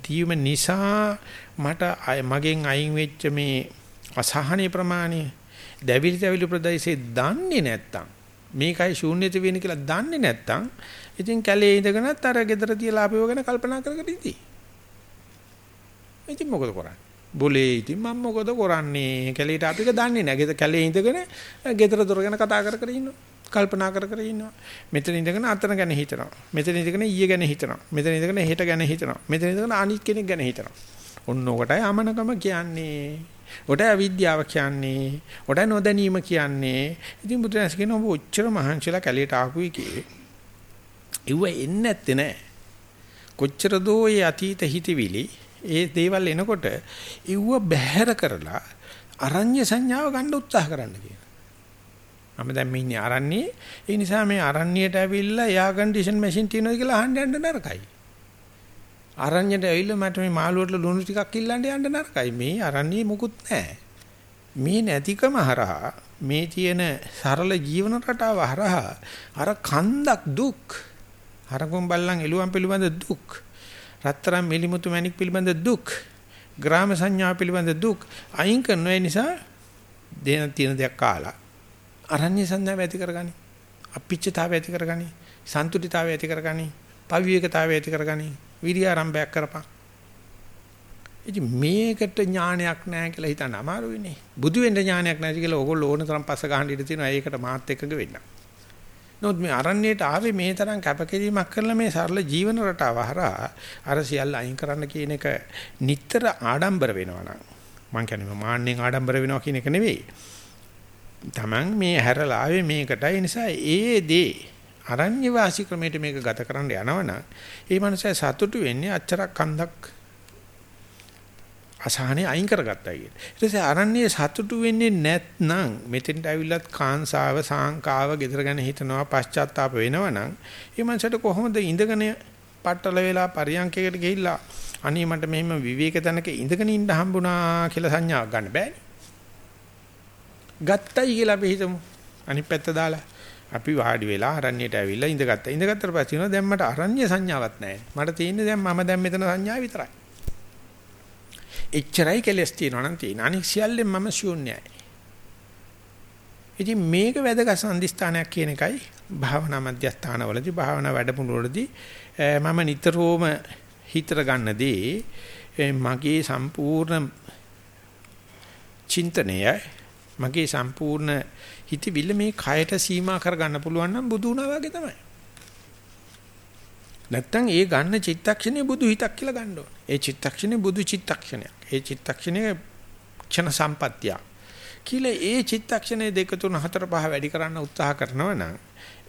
දීම නිසා මට මගෙන් අයින් වෙච්ච මේ අසහනීය ප්‍රමාණය දැවිලි දැවිලි ප්‍රදේශේ දන්නේ නැත්තම් මේකයි ශූන්‍යත වෙන්නේ කියලා දන්නේ නැත්නම් ඉතින් කැලේ ඉඳගෙනත් අර gedara තියලා අපිව ගැන කල්පනා කර කර ඉඳී. ඉතින් මොකද කරන්නේ? બોලේ ඉතින් මම මොකද කරන්නේ? කැලේට අපික දන්නේ නැහැ. කැලේ ඉඳගෙන gedara දොර ගැන කතා කර කර ඉන්නවා. කල්පනා කර කර ඉන්නවා. මෙතන ඉඳගෙන අතන ගැන හිතනවා. මෙතන ඉඳගෙන ඊයේ ගැන හිතනවා. මෙතන ඉඳගෙන හෙට ගැන හිතනවා. මෙතන ඉඳගෙන අනිත් කෙනෙක් ගැන හිතනවා. ඔන්න ඔකටයි අමනකම කියන්නේ. ඔට අවිද්‍යාව කියන්නේ. ඔට නොදැනීම කියන්නේ. ඉතින් බුදුරජාණන් කියන ඔබ ඔච්චර මහන්සිලා කැලියට ආපු එකේ. ඉව එන්නේ නැත්තේ නෑ. කොච්චර දෝ ඒ අතීත හිතවිලි ඒ දේවල් එනකොට ඉව බැහැර කරලා අරඤ්‍ය සංඥාව ගන්න උත්සාහ කරන්න කියනවා. මම දැන් මේ ඉන්නේ අරණ්‍යේ. ඒ නිසා මේ අරණ්‍යයට ඇවිල්ලා එයා කන්ඩිෂන් මැෂින් තියෙනවා කියලා අහන්න යන්න නරකයි. අරඤ්ඤයට ඇවිල්ලා මට මේ මාළුවට ලුණු ටිකක් ඉල්ලන්න යන්න නරකයි. මේ අරණියේ මුකුත් නැහැ. මේ නැතිකම හරහා මේ තියෙන සරල ජීවන රටාව හරහා අර කන්දක් දුක් හරකොම් බල්ලන් එළුවන් පිළිබඳ දුක් රත්තරන් මිලිමුතු මැණික් පිළිබඳ දුක් ග්‍රාම සංඥා පිළිබඳ දුක් අයින් කරන නිසා දෙන තියෙන දෙයක් කාලා අරඤ්‍ය සංඥාව ඇති කරගනි අපිච්චතාවය ඇති කරගනි සන්තුලිතතාවය ඇති කරගනි පවිවේකතාවය ඇති කරගනි විරිය ආරම්භයක් කරපන්. ඉතින් මේකට ඥානයක් නැහැ කියලා හිතන්න අමාරු වෙන්නේ. බුදු වෙන්න ඥානයක් නැති කියලා ඕගොල්ලෝ ඕන තරම් පස්ස ගහන්න ඉඩ තියෙනවා. ඒකට මාත් එක්කග වෙන්න. නමුත් මේ අරණ්‍යයට ආවේ මේ තරම් කැපකිරීමක් කරලා මේ සරල ජීවන රටාව හරහා අර සියල්ල අයින් කරන්න කියන එක නිතර ආඩම්බර වෙනවා නම් මං කියන්නේ මාන්නෙන් ආඩම්බර වෙනවා කියන එක නෙවෙයි. Taman මේ හැරලා ආවේ මේකටයි නිසා ඒ දේ අරණ්‍ය වාසී ක්‍රමයට මේක ගත කරන්න යනවනම් ඒ මනුස්සයා සතුටු වෙන්නේ අච්චරක් කන්දක් අසහනේ අයින් කරගත්තා කියන. ඊට පස්සේ අරණ්‍යයේ සතුටු වෙන්නේ නැත්නම් මෙතෙන්ට ඇවිල්ලත් කාංසාව සාංකාව gedara ගැන හිතනවා පශ්චාත්තාප වෙනවනම් ඒ මනුස්සයාට කොහොමද ඉඳගෙන පట్టල වෙලා පරියන්කයකට ගිහිල්ලා අනේ මට මෙහෙම විවේක තැනක ඉඳගෙන ඉන්න හම්බුණා කියලා සංඥාවක් ගන්න බෑනේ. ගත්තයි කියලා අපි හිතමු. අනිත් පැත්ත දාලා අපි වාඩි වෙලා අරණ්‍යයට ඇවිල්ලා ඉඳගත්තා. ඉඳගත්තට පස්සේ නෝ දැන් මට අරණ්‍ය සංඥාවක් නැහැ. මට තියෙන්නේ දැන් මම දැන් මෙතන සංඥා විතරයි. එච්චරයි කෙලස් තියෙනවා නම් තියෙන. අනික සියල්ලෙන් මම ශූන්‍යයි. ඉතින් මේක වැදගත් සම්දිස්ථානයක් කියන එකයි භාවනා මධ්‍යස්ථානවලදී භාවනා වැඩමුළුවලදී මම නිතරම හිතර ගන්නදී මගේ සම්පූර්ණ චින්තනය මගේ සම්පූර්ණ හිතවිල්ල මේ කයට සීමා කරගන්න පුළුවන් නම් බුදු වුණා වගේ තමයි. නැත්තම් ඒ ගන්න චිත්තක්ෂණේ බුදු හිතක් කියලා ගන්න ඕනේ. ඒ චිත්තක්ෂණේ බුදු චිත්තක්ෂණයක්. ඒ චිත්තක්ෂණේ ක්ෂණ සම්පත්තිය. කියලා ඒ චිත්තක්ෂණේ 2 3 4 5 වැඩි කරන්න උත්සාහ කරනවා නම්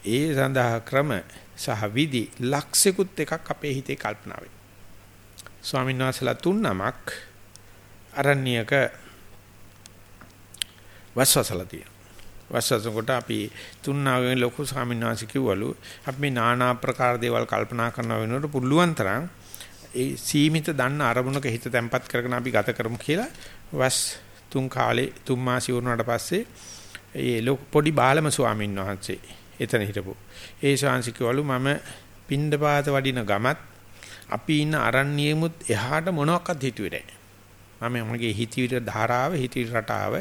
ඒ සඳහා ක්‍රම සහ විදි ලක්ෂිකුත් එකක් අපේ හිතේ කල්පනා වෙයි. ස්වාමීන් වහන්සේලා තුන් නමක් අරණ්‍යක වස්වසලා තියෙනවා. වස්වසන කොට අපි තුන්නාගෙන් ලොකු ස්වාමීන් වහන්සේ කිව්වලු අපි මේ নানা ආකාර දේවල් කල්පනා කරන වෙනකොට පුළුවන් තරම් ඒ සීමිත දන්න අරමුණක හිත තැම්පත් කරගෙන අපි ගත කරමු කියලා වස් තුන් කාලේ තුන් මාසි වුණාට පස්සේ ඒ පොඩි බාලම ස්වාමීන් වහන්සේ එතන හිටපු ඒ ශාන්සිකවලු මම පින්ඩපාත වඩින ගමත් අපි ඉන්න අරණ්‍යෙමුත් එහාට මොනවත් හිතුවේ නැහැ මම මගේ හිතවිලි ධාරාව හිතවිලි රටාව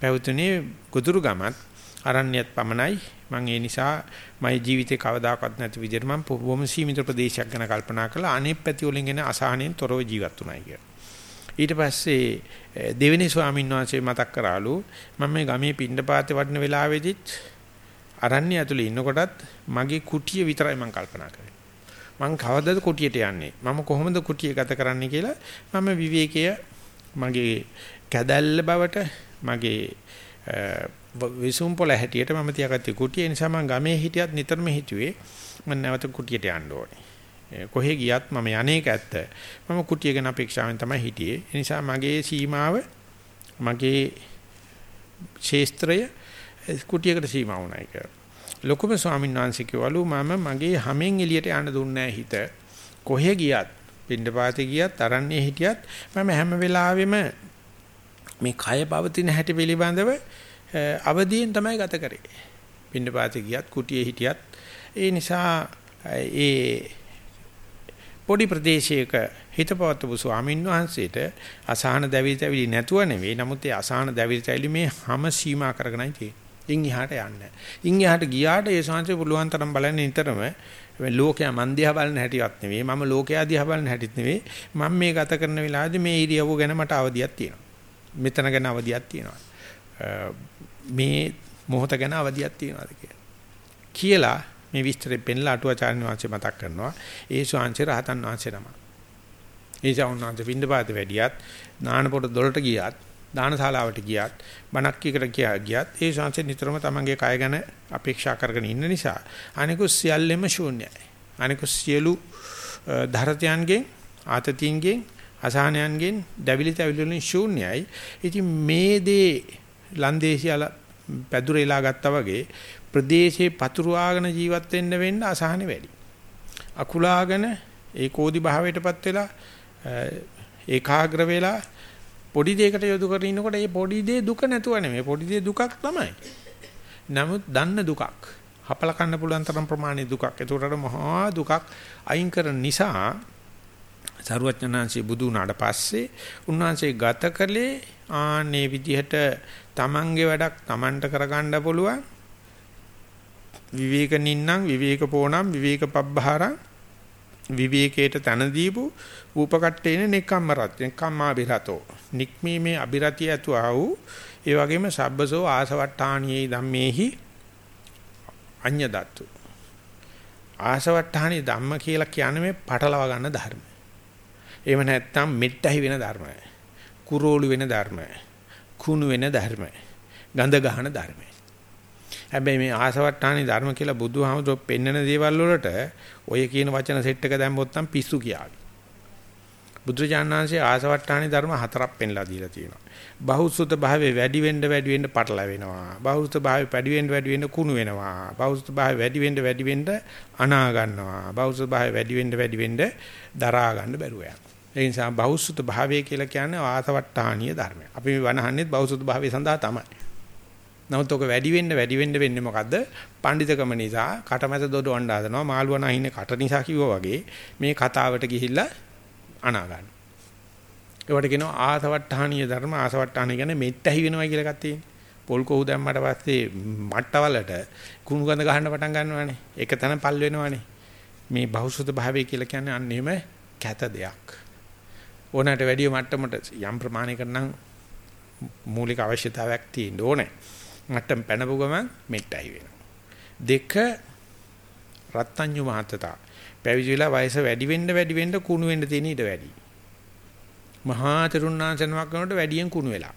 පැවතුනේ ගොදුරු ගමත් අරණ්‍යත් පමණයි මම ඒ නිසා මගේ ජීවිතේ කවදාකවත් නැති විදිහට මම බොහොම සීමිත ප්‍රදේශයක් ගැන කල්පනා කළා අනෙක් පැති වලින් එන අසහනෙන් තොරව ජීවත් වුණා කියලා. ඊට පස්සේ දෙවෙනි ස්වාමීන් වහන්සේ මතක් කරාලු මම මේ ගමේ පින්ඩපාතේ වඩන වෙලාවෙදිත් අරණ්‍ය ඇතුලේ ඉන්නකොටත් මගේ කුටිය විතරයි මම කල්පනා කරේ. මං කවදද කුටියට යන්නේ? මම කොහොමද කුටිය ගත කරන්නේ කියලා මම විවේකයේ මගේ කැදැල්ල බවට මගේ විසුම් පොළ හැටියට මම තියාගත්තේ කුටිය නිසා මම ගමේ හිටියත් නිතරම හිතුවේ මම නැවත කුටියට යන්න ඕනේ. කොහෙ ගියත් මම යන්නේක ඇත්ත. මම කුටිය ගැන අපේක්ෂාවෙන් තමයි හිටියේ. ඒ නිසා මගේ සීමාව මගේ ශේස්ත්‍රය කුටියකට සීමා වුණා ඒක. ලොකුම ස්වාමීන් වහන්සේ කිව්වලු මම මගේ හැමෙන් එළියට යන්න දුන්නේ හිත. කොහෙ ගියත් පින්ඩපාතේ ගියත් අරන්නේ හිටියත් මම හැම වෙලාවෙම මේ කය පවතින හැටි පිළිබඳව අවදීන් තමයි ගත කරේ. පින්ඩපාතේ ගියත් කුටියේ හිටියත් ඒ නිසා ඒ පොඩි ප්‍රදේශයක හිතපවත්වපු ස්වාමීන් වහන්සේට අසහන දැවිලි තැවිලි නැතුව නෙවෙයි. නමුත් ඒ අසහන දැවිලි තැවිලි මේ හැම සීමා කරගෙනයි තියෙන්නේ. ඉන් එහාට යන්නේ. ඉන් එහාට ගියාට ඒ සංසය පුළුවන් තරම් බලන්නේ නිතරම ලෝකයා මන් දිහා බලන හැටිවත් නෙවෙයි මම ලෝකයා දිහා බලන හැටිත් නෙවෙයි. මම මේ ගත කරන වෙලාවේදී මේ ඉරියව්ව ගැන මට අවදියක් තියෙනවා. මෙතන ගැන අවදියක් තියෙනවා. මේ මොහොත ගැන අවදියක් තියෙනවාද කියලා. කියලා මේ විස්තරෙ පෙන්ලා අටුවාචාර්ය වංශය මතක් කරනවා. ඒ ශාංශේ රහතන් වහන්සේ නම ඒ ශාංශ විඳපාත වැඩියත් නාන පොට දොලට ගියත් දානශාලාවට ගියත් බණක් එකට ගියත් ඒ ශාංශේ නිතරම තමන්ගේ කය ගැන අපේක්ෂා කරගෙන ඉන්න නිසා අනිකුත් සියල්ලෙම ශූන්‍යයි. අනිකුත් සියලු ධරතයන්ගෙන් ආතතියින්ගෙන් අසහනයන්ගෙන් දැවිලි තැවිලි වලින් ශූන්‍යයි. ඉතින් මේ දේ ලන්දේසියල පැදුරේලා ගත්තා වගේ ප්‍රදේශේ පතුරවාගෙන ජීවත් වෙන්න වෙන්න අසහනෙ වැඩි. අකුලාගෙන ඒකෝදි භාවයටපත් වෙලා ඒකාග්‍ර වෙලා පොඩි දෙයකට යොදු කරගෙන ඉනකොට ඒ පොඩි දේ දුක නැතුව නෙමෙයි පොඩි දේ දුකක් තමයි. නමුත් දන්න දුකක්. හපල කන්න පුළුවන් තරම් ප්‍රමාණයේ දුකක්. ඒකට මහා දුකක් අයින් කරන නිසා සරුවචනාංශي බුදු වුණාට පස්සේ උන්වහන්සේ ගත කළේ ආනේ විදිහට තමන්ගේ වැඩක් තමන්ට කරගන්න පුළුවන් විවේක නින්නම් විවේක පෝනම් විවේක පබ්බහරං විවේකයට තන දීපු ූපකට්ටේන නෙක්ඛම්ම රත් නෙක්ඛම්මා බිරතෝ නික්මීමේ අබිරතිය ඇතු ආ වූ ඒ වගේම සබ්බසෝ ආසවට්ටාණියේ ධම්මේහි අඤ්ඤදත්තු ආසවට්ටාණි ධම්ම කියලා කියන්නේ මේ පටලවා ගන්න ධර්ම. එහෙම නැත්නම් මෙට්ටහි වෙන ධර්ම. කුරෝළු වෙන ධර්ම. කුණු වෙන ධර්ම. ගඳ ගහන ධර්ම. හැබැයි මේ ආසවට්ටාණි ධර්ම කියලා බුදුහාමුදුරුවෝ පෙන්වන දේවල් වලට ඔය කියන වචන සෙට් එක දැම්මොත් නම් පිස්සු කියාවි. බුදුජානනාංශයේ ආසවට්ටාණි ධර්ම හතරක් පෙන්ලා දීලා තියෙනවා. බහුසුත භාවයේ වැඩි වෙන්න වැඩි වෙන්න පටලැවෙනවා. බහුසුත භාවයේ වැඩි වෙන්න වැඩි වෙන්න කුණු වෙනවා. බහුසුත භාවයේ වැඩි වෙන්න වැඩි වෙන්න අනා ගන්නවා. බහුසුත භාවයේ වැඩි වෙන්න වැඩි වෙන්න දරා ගන්න බැරුව යනවා. ඒ නිසා බහුසුත භාවය කියලා කියන්නේ ආසවට්ටාණීය ධර්මය. අපි මේ වනහන්නේ බහුසුත භාවය සඳහා තමයි. නමුත් ඔක වැඩි වෙන්න වැඩි වෙන්න වෙන්නේ මොකද්ද? පඬිතකම නිසා කටමැද දොඩවන්න හදනවා මාළුවා නැහින්නේ කට නිසා කිව්වා වගේ මේ කතාවට ගිහිල්ලා අනා ගන්න. ඒවට කියනවා ආසවට්ටහණීය ධර්ම ආසවට්ටහණිය කියන්නේ මෙත් ඇහි වෙනවා කියලා එකක් තියෙනවා. පොල් කොහු දැම්මට පස්සේ මට්ටවලට කුණු ගඳ ගහන්න පටන් ගන්නවානේ. ඒක තන පල් වෙනවානේ. මේ බහුසුත භාවය කියලා කියන්නේ අන්න එහෙම කැත දෙයක්. ඕනකට වැඩිය මට්ටමට යම් ප්‍රමාණයකට නම් මූලික අවශ්‍යතාවයක් තියෙන්න ඕනේ. මට්ටම් පැනපු ගමන් මෙට්ටයි වෙනවා. දෙක රත්ත්‍ඤ්ඤු මහත්තතා පැවිදිලා වයස වැඩි වෙන්න වැඩි වෙන්න කුණු වෙන්න තියෙන ඊට වැඩි. මහා තරුණාංශනමක් කරනකොට වැඩියෙන් කුණු වෙලා.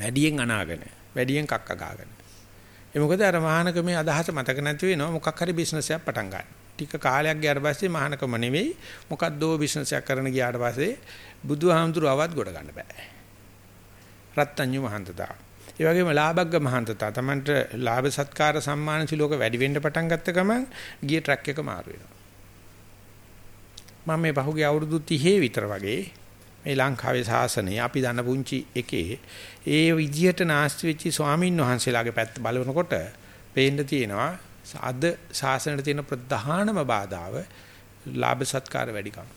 වැඩියෙන් අනාගෙන, වැඩියෙන් කක්ක ගාගෙන. ඒ මොකද අර මහානකමේ අදහස මතක නැති වෙනවා මොකක් හරි බිස්නස් එකක් පටන් ගන්න. ටික කාලයක් ගියාට පස්සේ මහානකම නෙවෙයි මොකද්දෝ බිස්නස් එකක් කරන ගියාට පස්සේ බුදුහාමුදුරුවවත් ගොඩ ගන්න බෑ. රත්ත්‍ඤ්ඤු මහත්තතා ඒ වගේම ලාභග්ග මහන්තතා තමන්ට ලාභ සත්කාර සම්මාන සිලෝක වැඩි වෙන්න පටන් ගත්ත ගමන් ගිය ට්‍රැක් එක මාරු වෙනවා. මම මේ පහුගිය අවුරුදු 30 විතර වගේ මේ ලංකාවේ සාසනය අපි දන්න පුංචි එකේ ඒ විදියට නාස්ති වෙච්ච ස්වාමින් වහන්සේලාගේ පැත්ත බලනකොට පේන්න තියෙනවා අද සාසනයට තියෙන ප්‍රධානම බාධාව ලාභ සත්කාර වැඩිකම.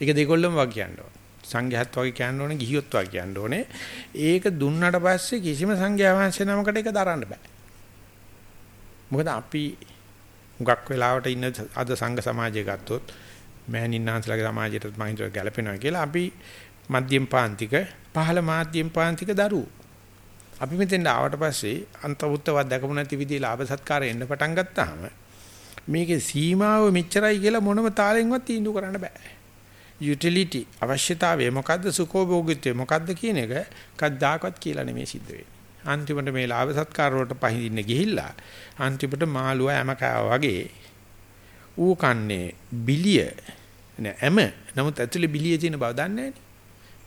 ඒක දෙකොල්ලම වගේ කියනවා. සංඝයාත් වගේ කියන්න ඕනේ ගිහියොත් වගේ කියන්න ඕනේ. ඒක දුන්නට පස්සේ කිසිම සංඝයා වහන්සේ නමකට ඒක දරන්න බෑ. මොකද අපි හුඟක් වෙලාවට ඉන්න අද සංඝ සමාජය ගත්තොත් මෑණින්නාන්සලාගේ සමාජයට මම හිතුවා ගැලපෙනවා කියලා අපි මධ්‍යම පාන්තික පහළ මාධ්‍යම පාන්තික දරුවෝ. අපි මෙතෙන් ආවට පස්සේ අන්තවුත්තවත් දැකපු නැති විදිහේ ලාභ සත්කාර එන්න පටන් ගත්තාම මේකේ සීමාව මෙච්චරයි කියලා මොනම තාලෙන්වත් තීන්දුව කරන්න බෑ. යුටිලිටි අවශ්‍යතාවය මොකද්ද සුඛෝභෝගීත්වය මොකද්ද කියන එක කද්දාකවත් කියලා නෙමෙයි සිද්ධ වෙන්නේ. අන්තිමට මේ ලාභ සත්කාර වලට පහින්න ගිහිල්ලා අන්තිමට මාළුවා හැම කෑවා වගේ ඌ කන්නේ බිලිය නෑ හැම නමුත් ඇතුලේ බිලිය තියෙන බව දන්නේ නෑනේ.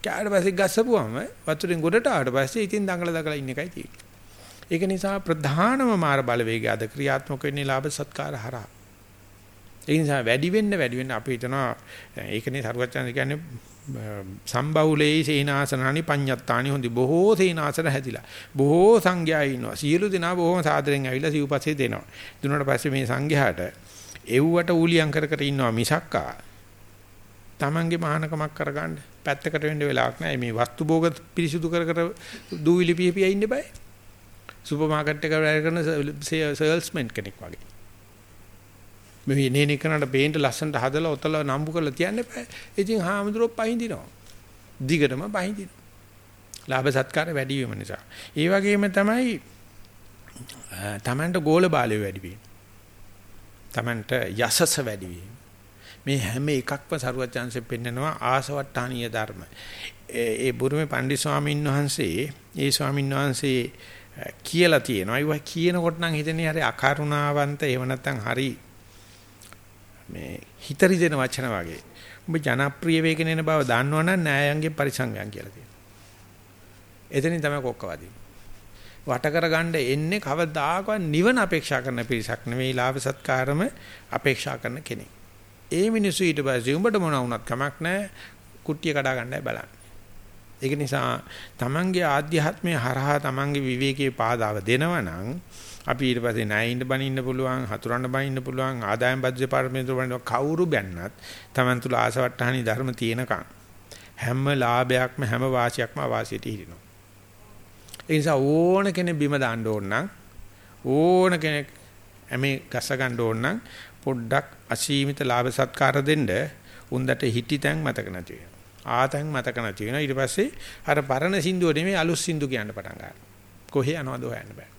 කෑවට පස්සේ ගස්සපුවම වතුරෙන් ගොඩට ආවට පස්සේ ඉතින් දඟල දඟල ඉන්න එකයි තියෙන්නේ. ඒක නිසා ප්‍රධානම මාර බලවේගය අද ක්‍රියාත්මක වෙන්නේ ලාභ සත්කාර හරහා. ඒ නිසා වැඩි වෙන්න වැඩි වෙන්න අපි හිතනවා ඒකනේ සරුවචන කියන්නේ සම්බහුලේ සේනාසනානි පඤ්ඤත්තානි හොඳි. බොහෝ සේනාසන හැදිලා. බොහෝ සංඝයා ඉන්නවා. සියලු දෙනා බොහොම සාදරෙන් ඇවිල්ලා සිව්පස්සේ දෙනවා. දුන්නාට පස්සේ මේ සංඝයාට එව්වට ඌලියම් කර කර ඉන්නවා මිසක්කා. Tamange මහානකමක් කරගන්න පැත්තකට වෙන්න වෙලාවක් නැහැ. මේ වස්තු භෝග පිරිසිදු කර කර දූවිලි පිහිපියා ඉන්න බෑ. සුපර් මාකට් එක වැඩ කරන සේල්ස්මන් කෙනෙක් වගේ. මේ නේනේ කරනට පේන්න ලස්සනට හදලා ඔතල නම්බු කරලා තියන්න එපා. ඉතින් හාමුදුරුවෝ පහින්දිනවා. දිගටම පහින්දිනවා. ලාභ සත්කාර වැඩි වීම නිසා. ඒ වගේම තමයි තමන්ට ගෝල බාලය වැඩි වීම. තමන්ට යසස වැඩි වීම. මේ හැම එකක්ම සරුවචාන්සේ පෙන්නනවා ආසවට්ටානීය ධර්ම. ඒ බුරුමේ පණ්ඩිත ස්වාමීන් වහන්සේ ඒ ස්වාමීන් වහන්සේ කියලා තියෙනවා. ඒවා කියනකොට නම් හිතන්නේ හරි අකරුණාවන්ත එහෙම නැත්නම් හරි මේ හිතරි දෙන වචන වගේ. ඔබ ජනප්‍රිය වේගෙන එන බව දන්නවනම් න්යායයන්ගේ පරිසංගයන් කියලා තියෙනවා. එතනින් තමයි කොක්කවදී. වට කරගන්න එන්නේ කවදාකවත් නිවන අපේක්ෂා කරන පිරිසක් නෙවෙයි ලාභ සත්කාරම අපේක්ෂා කරන කෙනෙක්. ඒ මිනිස්සු ඊට පස්සේ උඹට මොන වුණත් කමක් නැහැ කුට්ටිය කඩා ගන්නයි බලන්නේ. ඒක නිසා තමන්ගේ ආධ්‍යාත්මය හරහා තමන්ගේ විවේකයේ පාදාව දෙනවනම් අපි ඊට පස්සේ ණයින්ද බනින්න පුළුවන්, හතුරන්න බනින්න පුළුවන්, ආදායම් බද්ධ දෙපාර්තමේන්තුව බනින්න කවුරු බැන්නත් Taman තුල ආසවට්ටහනි ධර්ම තියෙනකන් හැම ලාභයක්ම හැම වාසියක්ම වාසියට හිරිනවා. ඒ නිසා ඕන කෙනෙක් බිම දාන්න ඕන නම් ඕන කෙනෙක් එමේ ගස ගන්න ඕන නම් පොඩ්ඩක් අසීමිත ලාභ සත්කාර දෙන්න උන්දට හිටිතැන් මතක නැති වෙනවා. ආතැන් මතක නැති වෙනවා. ඊට පස්සේ අර පරණ සින්දුව නෙමෙයි අලුත් සින්දු කියන්න පටන් ගන්නවා. කොහේ යනවද හොයන්න බෑ.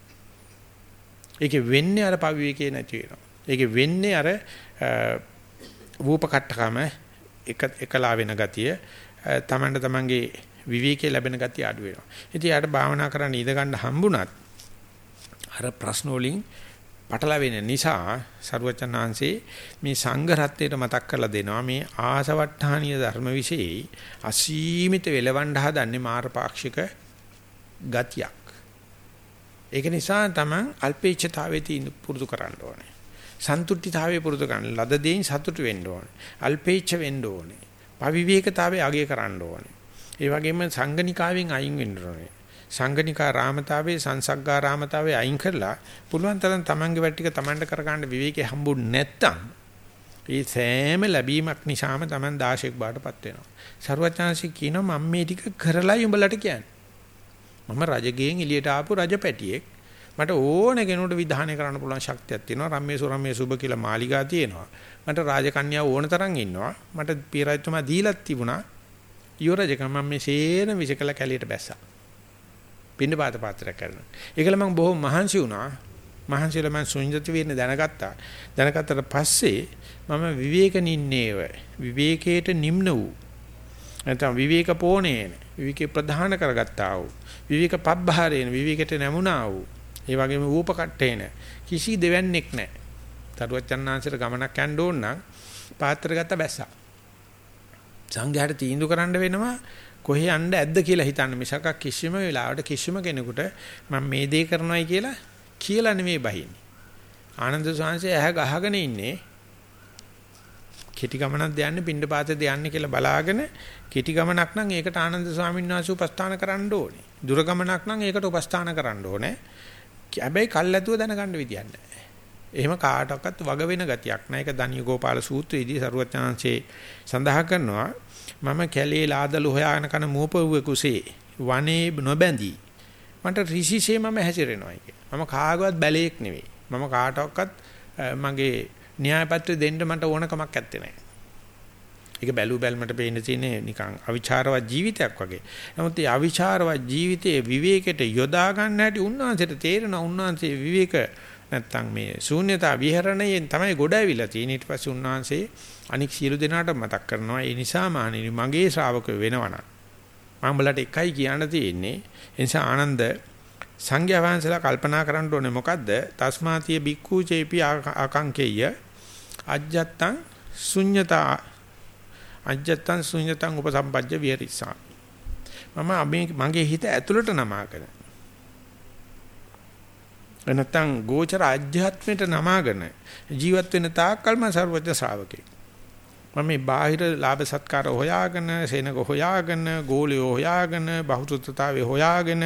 ඒකේ වෙන්නේ අර පවිවේකේ නැති වෙනවා. ඒකේ වෙන්නේ අර වූපකට්ටකම එක එකලා වෙන ගතිය තමන්ට තමන්ගේ විවේකයේ ලැබෙන ගතිය අඩු වෙනවා. ඉතින් යාට භාවනා කරන්න ඉඳ ගන්න හම්බුණත් අර ප්‍රශ්න වලින් පටලවෙන නිසා සරුවචනාංශේ මේ සංඝ රත්නයට මතක් කරලා දෙනවා මේ ආසවට්ටානීය ධර්ම વિશે අසීමිත වෙලවඬ හදන්නේ මාරපාක්ෂික ගතියක්. ඒක නිසා තමයි අල්පේච්ඡතාවයේ තියෙන පුරුදු කරන්න ඕනේ. සන්තුට්ඨිතාවයේ පුරුදු කරන්න. ලද දෙයින් සතුටු වෙන්න ඕනේ. අල්පේච්ඡ වෙන්න ඕනේ. පවිවේකතාවයේ අගය කරන්න ඕනේ. ඒ වගේම සංගනිකාවෙන් අයින් වෙන්න ඕනේ. සංගනිකා රාමතාවේ සංසග්ගා රාමතාවේ අයින් කරලා පුළුවන් තරම් Tamange වැඩ ටික Tamanට කරගන්න විවේකේ හම්බුනේ නැත්තම් ඒ සෑම ලැබීමක් නිසාම Taman 16ක් බාටපත් වෙනවා. ਸਰවඥාන්සේ කියනවා මම මේ ටික කරලායි උඹලට කියන්නේ. මම රජගෙන් එළියට ආපු රජපැටියෙක්. මට ඕන කෙනෙකුට විධානය කරන්න පුළුවන් ශක්තියක් තියෙනවා. රම්මේ සුරම්මේ සුබ කියලා මාලිගා තියෙනවා. මට රාජකන්‍යාව ඕන තරම් ඉන්නවා. මට පියරජතුමා දීලත් තිබුණා. යුවරජකම මම මේ සේන විසකල කැලියට බැස්සා. පින්න පාත පාත්‍රයක් කරනවා. ඒකල මම බොහොම මහන්සි වුණා. මහන්සියල මම සුඤ්ඤත වෙන්න දැනගත්තා. දැනගත්තට පස්සේ මම විවේකනින්නේව විවේකයට නිම්න වූ නැත්නම් විවේක පෝණේන විවේකේ ප්‍රධාන කරගත්තා වූ විවේක පබ්බහරේන විවේකයට නැමුණා වූ ඒ වගේම ඌපකට්ටේන කිසි දෙවන්නේක් නැහැ. තරුවචන්නාංශයට ගමනක් යන්න ඕන නම් පාත්‍ර ගත්ත බැස්සා. සංඝයාට තීන්දුව කරන්න වෙනවා කොහේ යන්න ඇද්ද කියලා හිතන්න මිසක කිසිම වෙලාවකට කිසිම කෙනෙකුට මම මේ දේ කරනවායි කියලා කියලා නෙමෙයි බහින්නේ. ආනන්ද සාංශය ඇහ ගහගෙන ඉන්නේ කෙටි ගමනක් යන්නේ පින්ඩ පාතේ යන්නේ කියලා බලාගෙන කෙටි ගමනක් නම් ඒකට ආනන්ද ස්වාමීන් වහන්සේ උපස්ථාන කරන්න ඕනේ. දුර ගමනක් නම් ඒකට උපස්ථාන කරන්න ඕනේ. හැබැයි කල්ැතුව දැනගන්න විදියක් නැහැ. එහෙම කාටවත් වග වෙන ගතියක් නැහැ. ඒක දනිය ගෝපාල සූත්‍රයේදී සරුවචාන්සේ සඳහන් කරනවා මම කැලේ ලාදලු හොයාගෙන කන මෝපවුවේ කුසේ වනේ නොබැඳී මට ඍෂිසේ මම හැසිරෙනවා කියලා. මම කාගවත් බැලේක් නෙවෙයි. මම කාටවත් මගේ න්‍යාය පත්‍රය දෙන්න මට ඕන කමක් නැත්තේ නෑ. ඒක බැලු බැලමට පේන්න තියෙන්නේ නිකන් අවිචාරවත් ජීවිතයක් වගේ. නමුත් මේ අවිචාරවත් ජීවිතයේ විවේකයට යොදා ගන්න හැටි උන්වහන්සේට තේරෙනවා උන්වහන්සේ විවේක නැත්තම් මේ ශූන්‍යතා විහරණයෙන් තමයි ගොඩ ඇවිල්ලා තියෙන්නේ. ඊට පස්සේ උන්වහන්සේ අනික් සියලු දෙනාට මතක් කරනවා. ඒ නිසා මානෙනි මගේ ශ්‍රාවකයෝ වෙනවනම් මම බලට එකයි කියන්න තියෙන්නේ. ඒ නිසා ආනන්ද සංඝයා වහන්සේලා කල්පනා කරන්න ඕනේ මොකද්ද? තස්මාතිය බික්ඛු චේපි ආකංකේය අජ්ජත්තං ශුඤ්ඤතා. අජ්ජත්තං ශුඤ්ඤතං උපසම්පජ්ජ විහෙරිසා මම මගේ හිත ඇතුළට නමාගෙන එනතන් ගෝචර ආධ්‍යාත්මයට නමාගෙන ජීවත් වෙන තාක්කල් මම සර්වඥ ශ්‍රාවකෙක්. මම මේ බාහිර ලාභ සත්කාර හොයාගෙන සේනක හොයාගෙන ගෝලිය හොයාගෙන බහුසුතතාවේ හොයාගෙන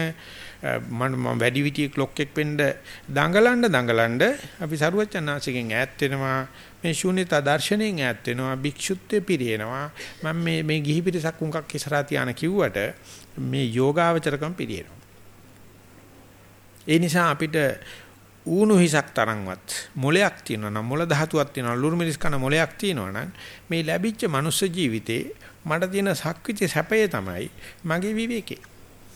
මම වැඩි විටිය ක්ලොක් එක වෙන්න දඟලන්න දඟලන්න අපි සරුවචනාසිකෙන් ඈත් වෙනවා. මේ ශූන්‍යතා දර්ශනයෙන් ඈත් වෙනවා භික්ෂුත්වයේ පිරිනනවා. මම මේ මේ ගිහි පිටසක් උන්කක් ඉස්සරහා තියාන කිව්වට මේ යෝගාවචරකම් පිරිනනවා. ඒ නිසා අපිට ඌණු හිසක් තරම්වත් මොලයක් තියෙනවා නම් මොළ ධාතුවක් තියෙනවා ලුරු මිරිස් කන මොලයක් තියෙනවා නම් මේ ලැබිච්ච මනුස්ස ජීවිතේ මට තියෙන සක්විති සැපය තමයි මගේ විවේකේ.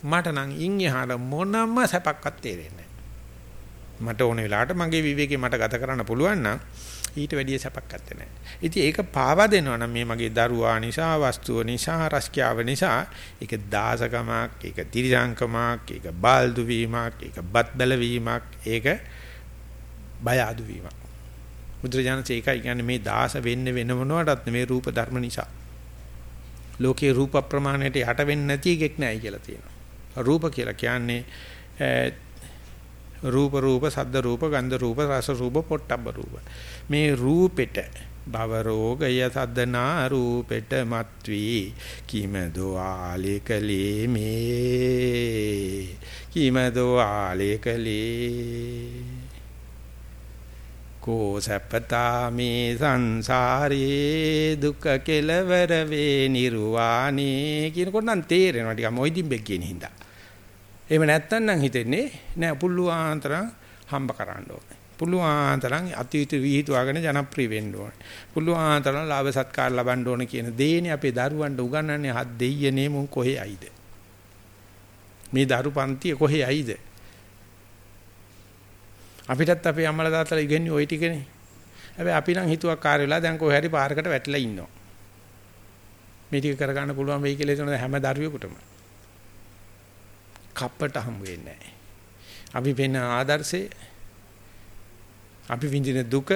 මට නම් ඉන් එහාට මොනම සැපක්වත් තේරෙන්නේ නැහැ. මට ඕන වෙලාවට මගේ විවේකේ මට ගත කරන්න පුළුවන් නම් ඊට වැඩිය සැපක් නැත්තේ නෑ. ඉතින් ඒක පාවා දෙනවා නම් මේ මගේ දරුවා නිසා, වස්තුව නිසා, රස්කියාව නිසා ඒක දාසකමක්, ඒක තිරිසංකමක්, ඒක බාල්දු වීමක්, ඒක බත් බැල වීමක්, ඒක බය අඩු වීමක්. බුදුරජාණන් ඒකයි කියන්නේ මේ දාස වෙන්නේ වෙන මොනවටත් නෙමෙයි රූප ධර්ම නිසා. ලෝකේ රූප ප්‍රමාණයට යට වෙන්නේ නැති එකක් නෑයි කියලා තියෙනවා. රූප කියලා කියන්නේ රූප රූප සද්ද රූප ගන්ධ රූප රස රූප පොට්ටබ්බ රූප මේ රූපෙට. භව රෝගය සද්දනා රූපෙට මත්වි. කිමදෝ ආලේකලේ මේ. කිමදෝ ආලේකලේ. කෝ සප්පතා මේ සංසාරේ දුක කෙලවර වේ නිර්වාණේ කියනකොට නම් තේරෙනවා ටිකක් මොයිදින් බෙක් කියන හින්දා. එහෙම නැත්තම් නම් හිතෙන්නේ නෑ. පුල්ලුවාන්තරම් හම්බ කරන්න ඕනේ. පුල්ලුවාන්තරම් අතීත විහිදුවාගෙන ජනප්‍රිය වෙන්න ඕනේ. පුල්ලුවාන්තරම් ලාභ සත්කාර ලබන්න ඕනේ කියන දේනේ අපේ දරුවන්ට උගන්වන්නේ හත් දෙයියනේ මුන් කොහේ ඇයිද? මේ දරු පන්තිය කොහේ ඇයිද? අපිටත් අපේ අම්මලා තාත්තලා ඉගෙන්නේ ওই ටිකනේ. හැබැයි අපි නම් හිතුවක් කාර්ය වෙලා දැන් කොහේ හරි පාරකට වැටලා ඉන්නවා. මේ ටික කරගන්න පුළුවන් වෙයි කියලා හිතන හැම දරුවෙකුටම. කප්පට හම් වෙන්නේ නැහැ. අපි වෙන ආදර්ශේ අපි විඳින දුක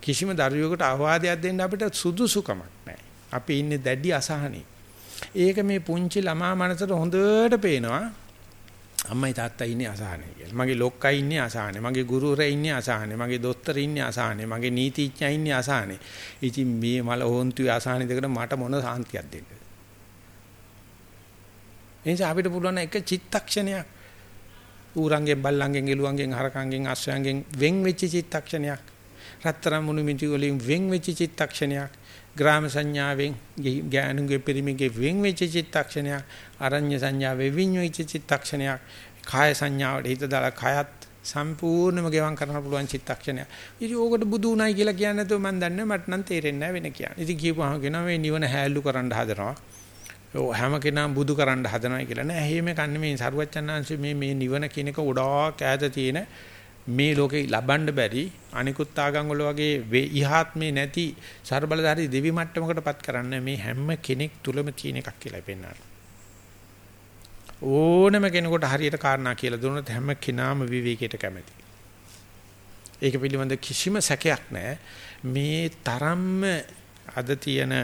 කිසිම දරුවෙකුට අවවාදයක් දෙන්න අපිට සුදුසුකමක් නැහැ. අපි ඉන්නේ දැඩි අසහනේ. ඒක මේ පුංචි ළමා මනසට හොඳට පේනවා. අම්මයි තාත්තා ඉන්නේ අසහනේ කියලා. මගේ ලොක්කා ඉන්නේ අසහනේ. මගේ ගුරුවරයා ඉන්නේ අසහනේ. මගේ දොස්තර ඉන්නේ අසහනේ. මගේ නීතිඥයා ඉන්නේ අසහනේ. ඉතින් මේ මල හොන්තුවේ අසහනේ දෙකට මට මොන සාන්තියක් දෙන්නද? එනිසා අපිට පුළුවන් එක චිත්තක්ෂණයක් ඌරංගෙන් බල්ලංගෙන් එළුවංගෙන් හරකංගෙන් අශ්වයන්ගෙන් වෙන් වෙච්ච චිත්තක්ෂණයක් රත්තරන් මුණු මිටි වලින් වෙන් වෙච්ච චිත්තක්ෂණයක් ග්‍රාම සංඥාවෙන් ගෑනුගේ පිරිමිගේ වෙන් වෙච්ච චිත්තක්ෂණයක් අරඤ්‍ය සංඥාවේ විඤ්ඤ වෙච්ච චිත්තක්ෂණයක් කාය සංඥාවට හිත දාලා කයත් සම්පූර්ණයෙන්ම ගෙවම් කරන්න පුළුවන් චිත්තක්ෂණය. ඉතින් ඕකට බුදු උණයි කියලා කියන්නේ නැතුව මම දන්නේ මට නම් තේරෙන්නේ නැහැ වෙන කියන්නේ. ඉතින් කියපුවාම කියනවා මේ නිවන හැල්ලු කරන්න හදනවා. ඔව් හැම කෙනාම බුදු කරන්න හදනවා කියලා නෑ. එහෙම කන්නේ මේ සරුවච්චන්හන්සේ මේ මේ නිවන කියන එක ගොඩාක් ඈත තියෙන මේ ලෝකේ ලබන්න බැරි අනිකුත් ආගම් වල වගේ ඉහාත්මේ නැති ਸਰබලධාරී දෙවි මට්ටමකටපත් කරන්න මේ හැම කෙනෙක් තුලම තියෙන එකක් කියලා පෙන්නනවා. ඕනම කෙනෙකුට හරියට කාරණා කියලා දුන්නොත් හැම කෙනාම විවේකයට කැමති. ඒක පිළිබඳ කිසිම සැකයක් නැහැ. මේ තරම්ම අද තියෙන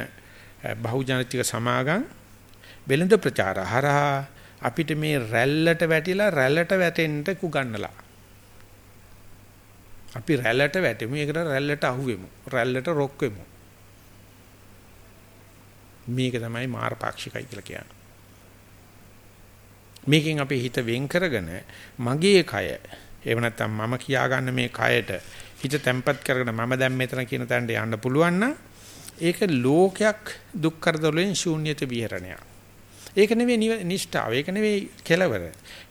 බහුජනතික සමාගම් වෙළඳ ප්‍රචාර හරහා අපිට මේ රැල්ලට වැටිලා රැල්ලට වැටෙන්න කුගන්නලා. අපි රැල්ලට වැටෙමු. ඒකට රැල්ලට අහුවෙමු. රැල්ලට රොක් වෙමු. මේක තමයි මාරපාක්ෂිකයි කියලා කියන්නේ. මේකෙන් අපි හිත වෙන් කරගෙන මගේ කය එහෙම නැත්නම් මම කියා ගන්න මේ කයට හිත තැම්පත් කරගෙන මම දැන් මෙතන කියන තැනට යන්න පුළුවන් නම් ඒක ලෝකයක් දුක් කරදවලින් ශූන්‍යත විහරණයක්. ඒක නෙවෙයි නිෂ්ඨාව. ඒක නෙවෙයි කෙලවර.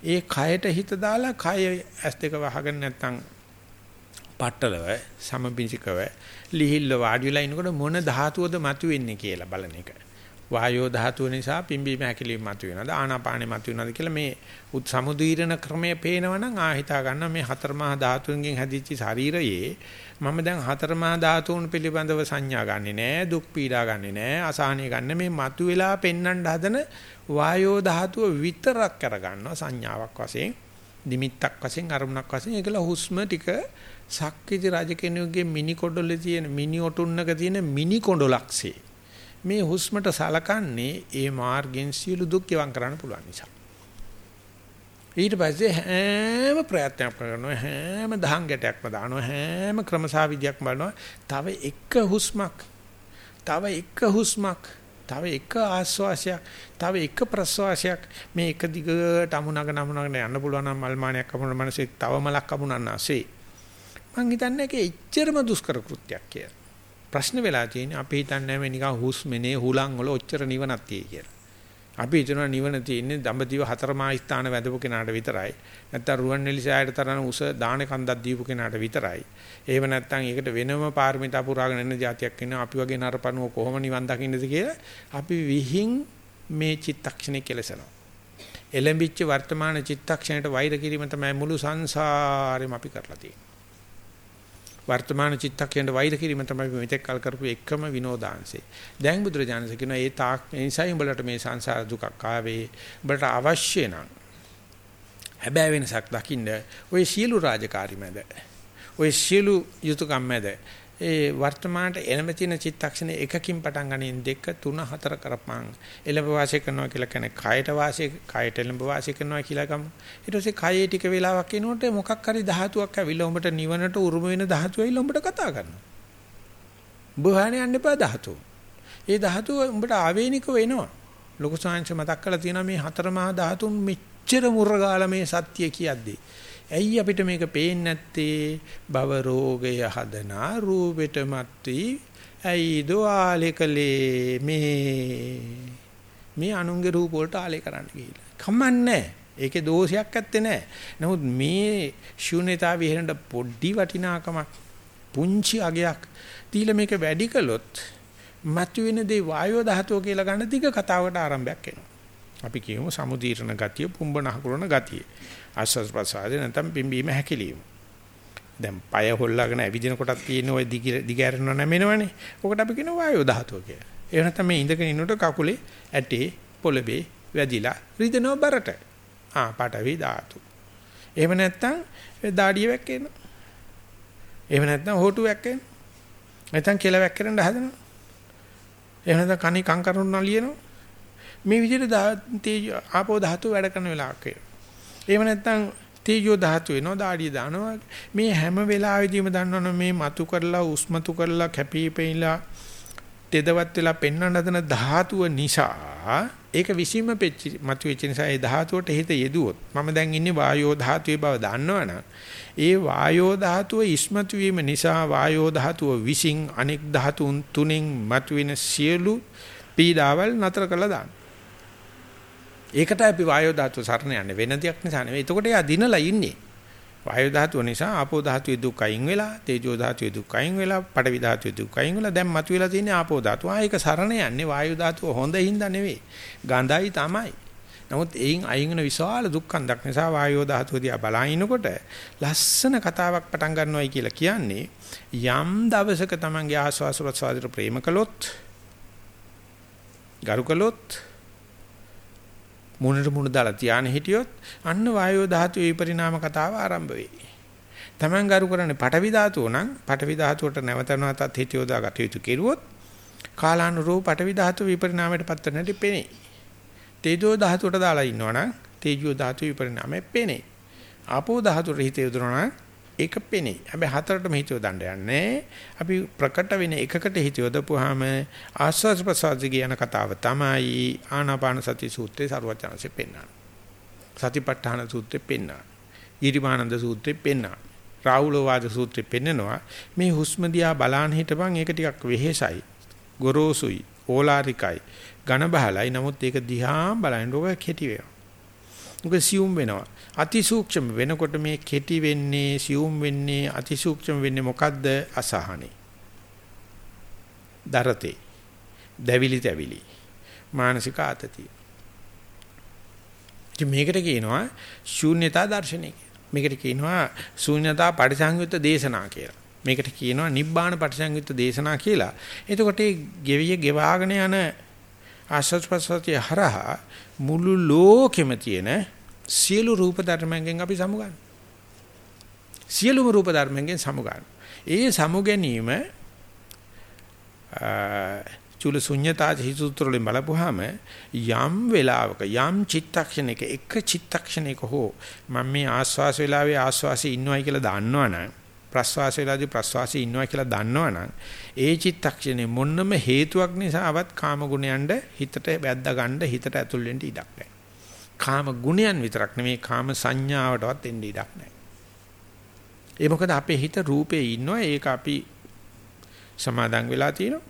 ඒ කයට හිත දාලා කය ඇස් දෙක වහගෙන නැත්නම් පට්ටලව සමබිසිකව ලිහිල්ල වාඩි වෙලා ඉනකොට මොන ධාතුවද මතුවෙන්නේ කියලා බලන එක. වායෝ ධාතුව නිසා පිම්බීම හැකිලිම මතුවෙනවද? ආනාපානෙ මතුවෙනවද කියලා මේ සමුදීරණ ක්‍රමය පේනවනම් ආ හිතා ගන්න මේ හතර මහා ධාතුන්ගෙන් හැදිච්ච ශරීරයේ මම දැන් හතර මහා ධාතුන් පිළිබඳව සංඥා ගන්නෙ නෑ දුක් පීඩා ගන්නෙ නෑ අසහනිය ගන්න මේ මතුවෙලා පෙන්වන්න හදන වායෝ ධාතුව විතරක් කරගන්නවා සංඥාවක් වශයෙන් නිමිත්තක් වශයෙන් අරමුණක් වශයෙන්. ඒකල හුස්ම ටික සක්විති රජ කෙනෙකුගේ මිනි කොඩොලේ තියෙන මිනි ඔටුන්නක තියෙන මිනි කොඩොලක්සේ මේ හුස්මට සලකන්නේ ඒ මාර්ගෙන් සියලු දුක් ගෙවන් කරන්න පුළුවන් නිසා. ඊට පස්සේ හැම ප්‍රයත්නයක් කරනවා හැම දහං ගැටයක්ම දානවා හැම ක්‍රමසාවිදියක්ම බලනවා. තව එක හුස්මක් තව එක හුස්මක් තව එක ආස්වාසයක් තව එක ප්‍රස්වාසයක් මේ එක දිගට අමුණගෙන අමුණගෙන යන්න පුළුවන් නම් මල්මානයක් අමුණ මනසේ තව මලක් අමුණන්න ASCII මං හිතන්නේ ඒක එච්චරම දුෂ්කර කෘත්‍යයක් කියලා. ප්‍රශ්න වෙලා තියෙන්නේ අපි හිතන්නේ මේ නිකන් හුස්මනේ හුලං වල ඔච්චර නිවනක් තියෙයි කියලා. අපි හිතනවා නිවන තියෙන්නේ දඹදිව හතරමා ස්ථාන වැදපු කෙනාට විතරයි. නැත්තම් රුවන්වැලි සෑයට තරන උස දාන කන්දක් දීපු කෙනාට විතරයි. එහෙම නැත්තම් ඒකට වෙනම පාරමිතා පුරාගෙන යන જાතියක් ඉන්නවා. අපි වගේ නරපණුව කොහොම නිවන් දකින්නද කියලා අපි විහිං මේ චිත්තක්ෂණය කෙලසනවා. එලඹිච්ච වර්තමාන චිත්තක්ෂණයට වෛර කිරීම තමයි මුළු සංසාරෙම අපි කරලා තියෙන්නේ. වර්තමාන චිත්තක්ෂණයට වෛර කිරීම තමයි මෙතෙක් කල් කරපු එකම විනෝදාංශය. දැන් බුදුරජාණන් කියනවා ඒ තාක් නිසා උඹලට මේ සංසාර දුකක් ආවේ. උඹලට අවශ්‍ය නම් හැබැයි වෙනසක් දකින්න ඔය සියලු රාජකාරි මැද ඔය සියලු යුතුයකම් මැද ඒ වර්තමානට එළඹ තියෙන චිත්තක්ෂණේ එකකින් පටන් ගනින් දෙක තුන හතර කරපන්. එළඹ වාසය කරනවා කියලා කියන්නේ කයට වාසය කයට එළඹ වාසය කරනවා කියලා ගමු. ඊට පස්සේ කයේ ටික වෙලාවක් එනකොට මොකක් හරි ධාතුවක් ඇවිල්ලා උඹට නිවනට උරුම වෙන ධාතුව ඇවිල්ලා උඹට කතා කරනවා. උඹ හානේ යන්න එපා ධාතුව. ඒ ධාතුව උඹට ආවේනිකව එනවා. ලොකු සාංශ මතක් කරලා තියෙනවා මේ හතර මහා ධාතුන් මෙච්චර මුර්ගාල මේ සත්‍ය කියද්දී. ඇයි අපිට මේක පේන්නේ නැත්තේ? භව රෝගය හදනා රූපෙට මැත්ටි ඇයි දෝආලේකලේ මේ මේ අනුන්ගේ රූප වලට ආලේ කරන්න ගිහිල්ලා. කමන්නේ. ඒකේ දෝෂයක් ඇත්තේ නැහැ. නමුත් මේ ශූන්‍යතාව විහෙරණ පොඩි වටිනාකමක් පුංචි අගයක් දීලා මේක වැඩි කළොත් මතුවෙන දේ වායෝ ධාතුව කියලා ගන්න දිග කතාවකට ආරම්භයක් එනවා. අපි කියමු සමුදීර්ණ ගතිය, පුම්බන හකුරන ගතිය. ආස්වාද ප්‍රසාරේ නැත්නම් පිම්බීම හැකිලිම. දැන් পায় හොල්ලාගෙන ඇවිදින කොටක් තියෙන ওই දිග දිගෑරෙනව නැමෙනවනේ. ඔකට අපි කියනවා වායෝ ධාතුව කියලා. ඒ නැත්නම් මේ ඉඳගෙන ඉන්නකොට කකුලේ ඇටේ පොළවේ වැදිලා රිදෙනව බරට. ආ පාටවි ධාතු. එහෙම නැත්නම් දාඩිය වැක්කේනවා. එහෙම නැත්නම් හොටු වැක්කේනවා. නැත්නම් කෙල වැක්කෙන්න හදනවා. එහෙම නැත්නම් කණි කං කරුණ නලියනවා. මේ විදිහට තේජ ආපෝ ධාතු වැඩ කරන වෙලාවක වෙනවා. එහෙම නැත්නම් තේජෝ ධාතු වෙනවා දාඩිය දානවා මේ හැම වෙලාවෙදීම දන්නවනේ මේ මතු කරලා උස්මතු කරලා කැපී පෙනිලා තෙදවත් වෙලා පෙන්වන්න හදන ධාතුව නිසා ඒක විසීම මතුවෙච්ච නිසා ඒ ධාතුවට හිත යෙදුවොත් මම දැන් ඉන්නේ වායෝ ධාතුවේ බව දන්නවනම් ඒ වායෝ ධාතුව ඉස්මතු වීම නිසා වායෝ ධාතුව විසින් අනෙක් ධාතුන් තුනෙන් මතුවෙන සියලු පීඩාවල් නතර කරලා දාන්න. ඒකට අපි වායෝ ධාතුව සරණ යන්නේ වෙන දෙයක් නිසා නෙවෙයි. එතකොට එයා දිනලා ඉන්නේ. වායු ධාතුව නිසා ආපෝ ධාතුවේ දුක් අයින් වෙලා තේජෝ ධාතුවේ දුක් අයින් වෙලා පඨවි ධාතුවේ දුක් අයින් වෙලා දැන් මතුවලා තියෙන්නේ ආපෝ ධාතුව. ආ ඒක සරණ යන්නේ වායු ධාතුව හොඳ හින්දා නෙවෙයි. ගඳයි තමයි. නමුත් එයින් අයින් වෙන විශාල දුක්ඛන්දක් නිසා වායෝ ධාතුව දිහා බලනකොට ලස්සන කතාවක් පටන් ගන්නවයි කියලා කියන්නේ යම් දවසක Tamange ආස්වාස ප්‍රසවාසයට ප්‍රේම කළොත් ගරු කළොත් මුණට මුණ දාලා තියාන හිටියොත් අන්න වායෝ ධාතු විපරිණාම කතාව ආරම්භ වෙයි. Taman ගරු කරන්නේ පටවි ධාතුව නම් පටවි ධාතුවට නැවත නැවතත් හිත යොදා ගත යුතු කෙරුවොත් කාලානුරූප පටවි ධාතු විපරිණාමයට පත් වෙන්නට පෙනේ. තේජෝ ධාතුවට දාලා ඉන්නවනම් තේජෝ ධාතු විපරිණාමය පෙනේ. ආපෝ ධාතුවට හිත යොදනවා නම් ඒක පෙනේ. හැබැයි හතරටම හිත යොදන්න යන්නේ. අපි ප්‍රකට වෙන එකකට හිත යොදපුවාම ආස්වාද ප්‍රසාද කියන කතාව තමයි ආනාපාන සති සූත්‍රයේ සරුවචනanse පෙන්නන. සතිපට්ඨාන සූත්‍රයේ පෙන්නන. ඊරිමානන්ද සූත්‍රයේ පෙන්නන. රාහුල වාද සූත්‍රයේ පෙන්නනවා මේ හුස්ම දිහා බලන් හිටපන් ඒක ටිකක් වෙහෙසයි. ගොරෝසුයි, ඕලාරිකයි, ඝන බහලයි. නමුත් ඒක දිහා බලනකොට ඔක කෙටි වෙනවා. මොකද සියුම් වෙනවා. අතිසූක්ෂම වෙනකොට මේ කෙටි වෙන්නේ සියුම් වෙන්නේ අතිසූක්ෂම වෙන්නේ මොකද්ද අසහනේ. දරතේ. දැවිලි තැවිලි. මානසික ආතතිය. ඉතින් මේකට කියනවා ශූන්‍යතා දර්ශනය මේකට කියනවා ශූන්‍යතා පරිසංයුක්ත දේශනා කියලා. මේකට කියනවා නිබ්බාන පරිසංයුක්ත දේශනා කියලා. එතකොට මේ ගෙවිය ගෙවාගෙන යන ආශ්‍රත් ප්‍රසතිය හරහා මුළු ලෝකෙම තියෙන සියලු රූප ධර්මයන්ගෙන් අපි සමුගන්න. සියලුම රූප ධර්මයන්ගෙන් සමුගන්න. ඒ සමු ගැනීම චුල ශුන්්‍යතා හිසුත්‍රවලින් බලපුවාම යම් වෙලාවක යම් චිත්තක්ෂණයක එක චිත්තක්ෂණයක හෝ මම මේ ආස්වාස වෙලාවේ ආස්වාසයේ ඉන්නවයි කියලා දන්නවනම් ප්‍රස්වාස වේලාදී ප්‍රස්වාසයේ ඉන්නවා කියලා දන්නවනම් ඒ චිත්තක්ෂණේ මොන්නම හේතුවක් නිසාවත් කාම ගුණයන්ට හිතට වැද්දා ගන්න හිතට ඇතුල් වෙන්න ඉඩක් නැහැ. කාම ගුණයන් විතරක් නෙමෙයි කාම සංඥාවටවත් එන්න ඉඩක් නැහැ. ඒ මොකද අපේ හිත රූපේ ඉන්නවා ඒක අපි සමාදන් වෙලා තියෙනවා.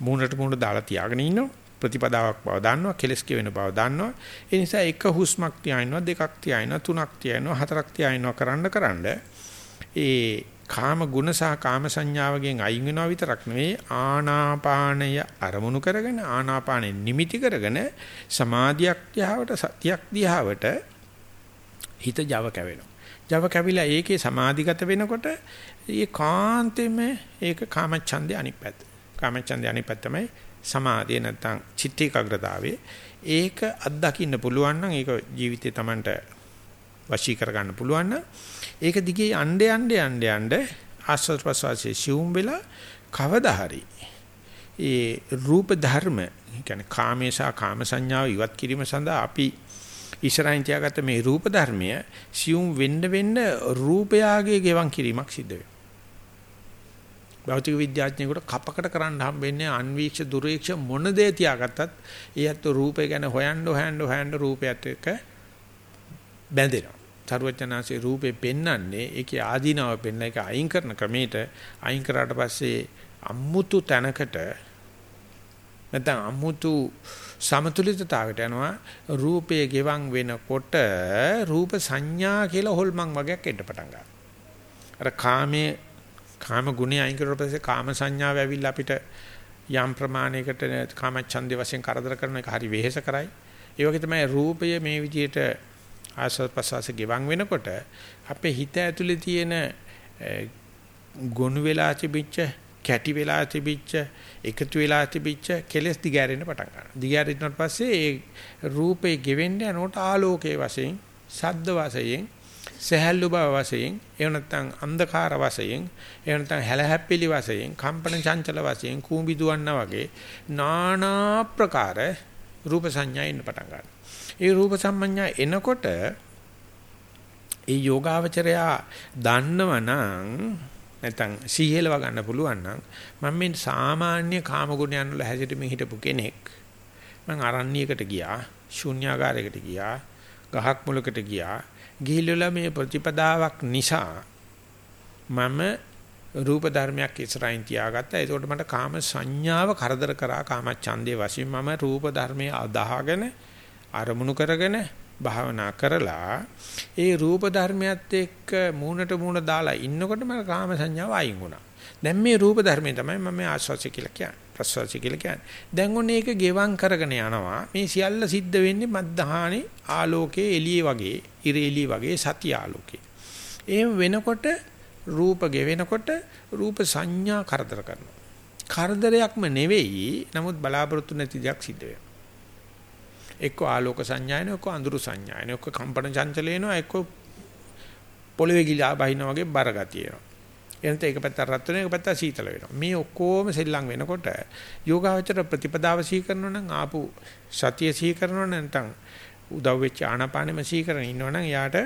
මූණට මූණ දාලා තියාගෙන ඉන්නවා. ප්‍රතිපදාවක් බව දන්නවා කෙලස් කියවෙන බව දන්නවා ඒ නිසා එක හුස්මක් තියාිනවා දෙකක් තියාිනවා තුනක් තියාිනවා හතරක් තියාිනවා කරන්න කරන්න ඒ කාම ගුණ සහ කාම සංඥාවගෙන් අයින් වෙනවා විතරක් නෙවෙයි ආනාපානය අරමුණු කරගෙන ආනාපානෙ නිමිති කරගෙන සමාධියක් දිහාවට සතියක් දිහාවට හිත Java කැවෙනවා. Java කැවිලා ඒකේ සමාධිගත වෙනකොට ඒ කාන්තෙම ඒක කාමච්ඡන්දේ අනිත් පැත්ත. කාමච්ඡන්දේ අනිත් පැත්ත තමයි සමාධිය නැත්තම් චිත්ත ඒකාග්‍රතාවේ ඒක අත්දකින්න පුළුවන් නම් ඒක ජීවිතේ Tamanට වශී කරගන්න පුළුවන් නම් ඒක දිගේ යන්න යන්න යන්න යන්න ආස්වාද ප්‍රසවාසයේ සිවුම් වෙලා කවදා හරි ඒ රූප ධර්ම කියන්නේ කාමේශා කාම සංඥාව ඉවත් කිරීම සඳහා අපි ඉස්සරහින් තියාගත්ත මේ රූප ධර්මය සියුම් වෙන්න වෙන්න රූපයාගේ ගෙවන් කිරීමක් සිද්ධ වෙනවා. භෞතික විද්‍යාඥයෙකුට කපකට කරන්න හම්බෙන්නේ අන්වීක්ෂ දුරීක්ෂ මොන දේ තියාගත්තත් ඒත් රූපය ගැන හොයන්න හොයන්න හොයන්න රූපයත් එක්ක බැඳෙනවා. සරුවචනාංශේ රූපේ පෙන්වන්නේ ඒකේ ආදීනාව පෙන්න එක අයින් කරන ක්‍රමයට අයින් කරාට පස්සේ අම්මුතු තැනකට නැත්නම් අම්මුතු සමතුලිතතාවයට යනවා රූපයේ ගෙවන් වෙනකොට රූප සංඥා කියලා හොල්මන් වගේක් එන්න පටන් ගන්නවා. අර කාමයේ කාම ගුණය අයින් කරලා පස්සේ කාම සංඥාව ඇවිල්ලා අපිට යම් ප්‍රමාණයකට කාම ඡන්දේ වශයෙන් කරදර කරන එක හරි වෙහෙස කරයි. ඒ වගේ තමයි රූපය මේ විදිහට ආස්වාද ප්‍රසවාස ගෙවන් වෙනකොට අපේ හිත ඇතුලේ තියෙන ගොනු වෙලා තිබිච්ච කැටි වෙලා තිබිච්ච එකතු වෙලා තිබිච්ච කෙලස් දිගෑරෙන්න පටන් ගන්නවා. දිගෑරෙන්නට පස්සේ ඒ රූපේ ගෙවෙන්න යනකොට ආලෝකයේ වශයෙන්, ශබ්ද වශයෙන්, සහැල්ලු බව වශයෙන්, එහෙම නැත්නම් අන්ධකාර වශයෙන්, එහෙම නැත්නම් හැලහැප්පිලි වශයෙන්, කම්පන චංචල වශයෙන්, කූඹි දුවන්නා වගේ নানা ප්‍රකාර රූප සංඥා එන්න පටන් ගන්නවා. ඒ රූප සම්මඤ්ඤා එනකොට ඒ යෝගාවචරයා දන්නවනම් නැත්නම් සීහෙලව ගන්න පුළුවන් නම් මම මේ සාමාන්‍ය කාම ගුණයන් වල හැසිරෙමින් හිටපු කෙනෙක් මම අරණ්‍යයකට ගියා, ශුන්‍යාගාරයකට ගියා, ගහක් මුලකට ගියා. ගිහිල්ලා මේ ප්‍රතිපදාවක් නිසා මම රූප ධර්මයක් ඉස්සරහින් තියාගත්තා. ඒකට මට කාම සංඥාව කරදර කරා කාම ඡන්දේ වශයෙන් මම රූප ධර්මයේ අදාහගෙන අරමුණු කරගෙන භාවනා කරලා ඒ රූප ධර්මයත් එක්ක මූණට මූණ දාලා ඉන්නකොට මම කාම සංඥාව අයින් වුණා. දැන් මේ රූප ධර්මයේ තමයි මම මේ ආස්වාසය කියලා කියන්නේ. ප්‍රසවාසය කියලා කියන්නේ. දැන් ඔන්න ඒක ගෙවම් කරගෙන යනවා. මේ සියල්ල සිද්ධ වෙන්නේ මද්දහානේ ආලෝකයේ එළියේ වගේ, ඉර එළියේ වගේ සති ආලෝකේ. එහෙම වෙනකොට රූප ගෙවෙනකොට රූප සංඥා කරදර කරනවා. කරදරයක්ම නෙවෙයි. නමුත් බලාපොරොත්තු නැති දෙයක් සිද්ධ වෙනවා. එක්ක ආලෝක සංඥායන එක්ක අඳුරු සංඥායන එක්ක කම්පන චංචල එනවා එක්ක පොළවේ ගිලා බහිනා වගේ බර ගතිය එනවා. එනත එක පැත්තක් රත් වෙනවා එක පැත්තක් සීතල වෙනවා. මේ ඔක්කොම සෙල්ලම් වෙනකොට යෝගාවචර ප්‍රතිපදාව සී කරනවා නම් ආපු සතිය සී කරනවා නැත්නම් උදව් වෙච්ච ආනාපානෙම සී කරගෙන ඉන්නවනම් යාට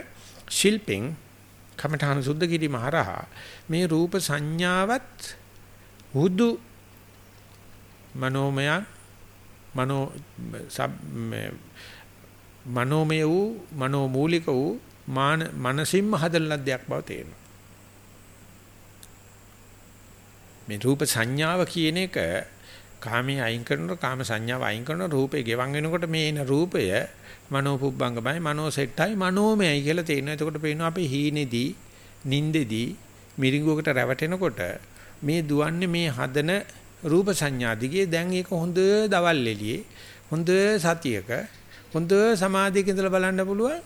ශිල්පෙන් කමඨාන සුද්ධ කිරීම හරහා මේ රූප සංඥාවත් හුදු මනෝමය මනෝ මනෝමය වූ මනෝමූලික වූ මාන මනසින්ම හදන ලද්දයක් බව තේරෙනවා. මේ රූප සංඥාව කියන එක කාමයේ අයින් කරනකොට කාම සංඥාව අයින් කරනකොට රූපේ ගෙවන් වෙනකොට මේ එන රූපය මනෝපුබ්බංගමයි මනෝ සෙට්ටයි මනෝමයයි කියලා තේරෙනවා. එතකොට පේනවා අපේ හීනේදී නින්දෙදී මිරිඟුවකට රැවටෙනකොට මේ දුවන්නේ මේ හදන රූප සංඥා දිගේ දැන් ඒක හොඳ දවල් එළියේ හොඳ සතියක හොඳ සමාධියක ඉඳලා බලන්න පුළුවන්.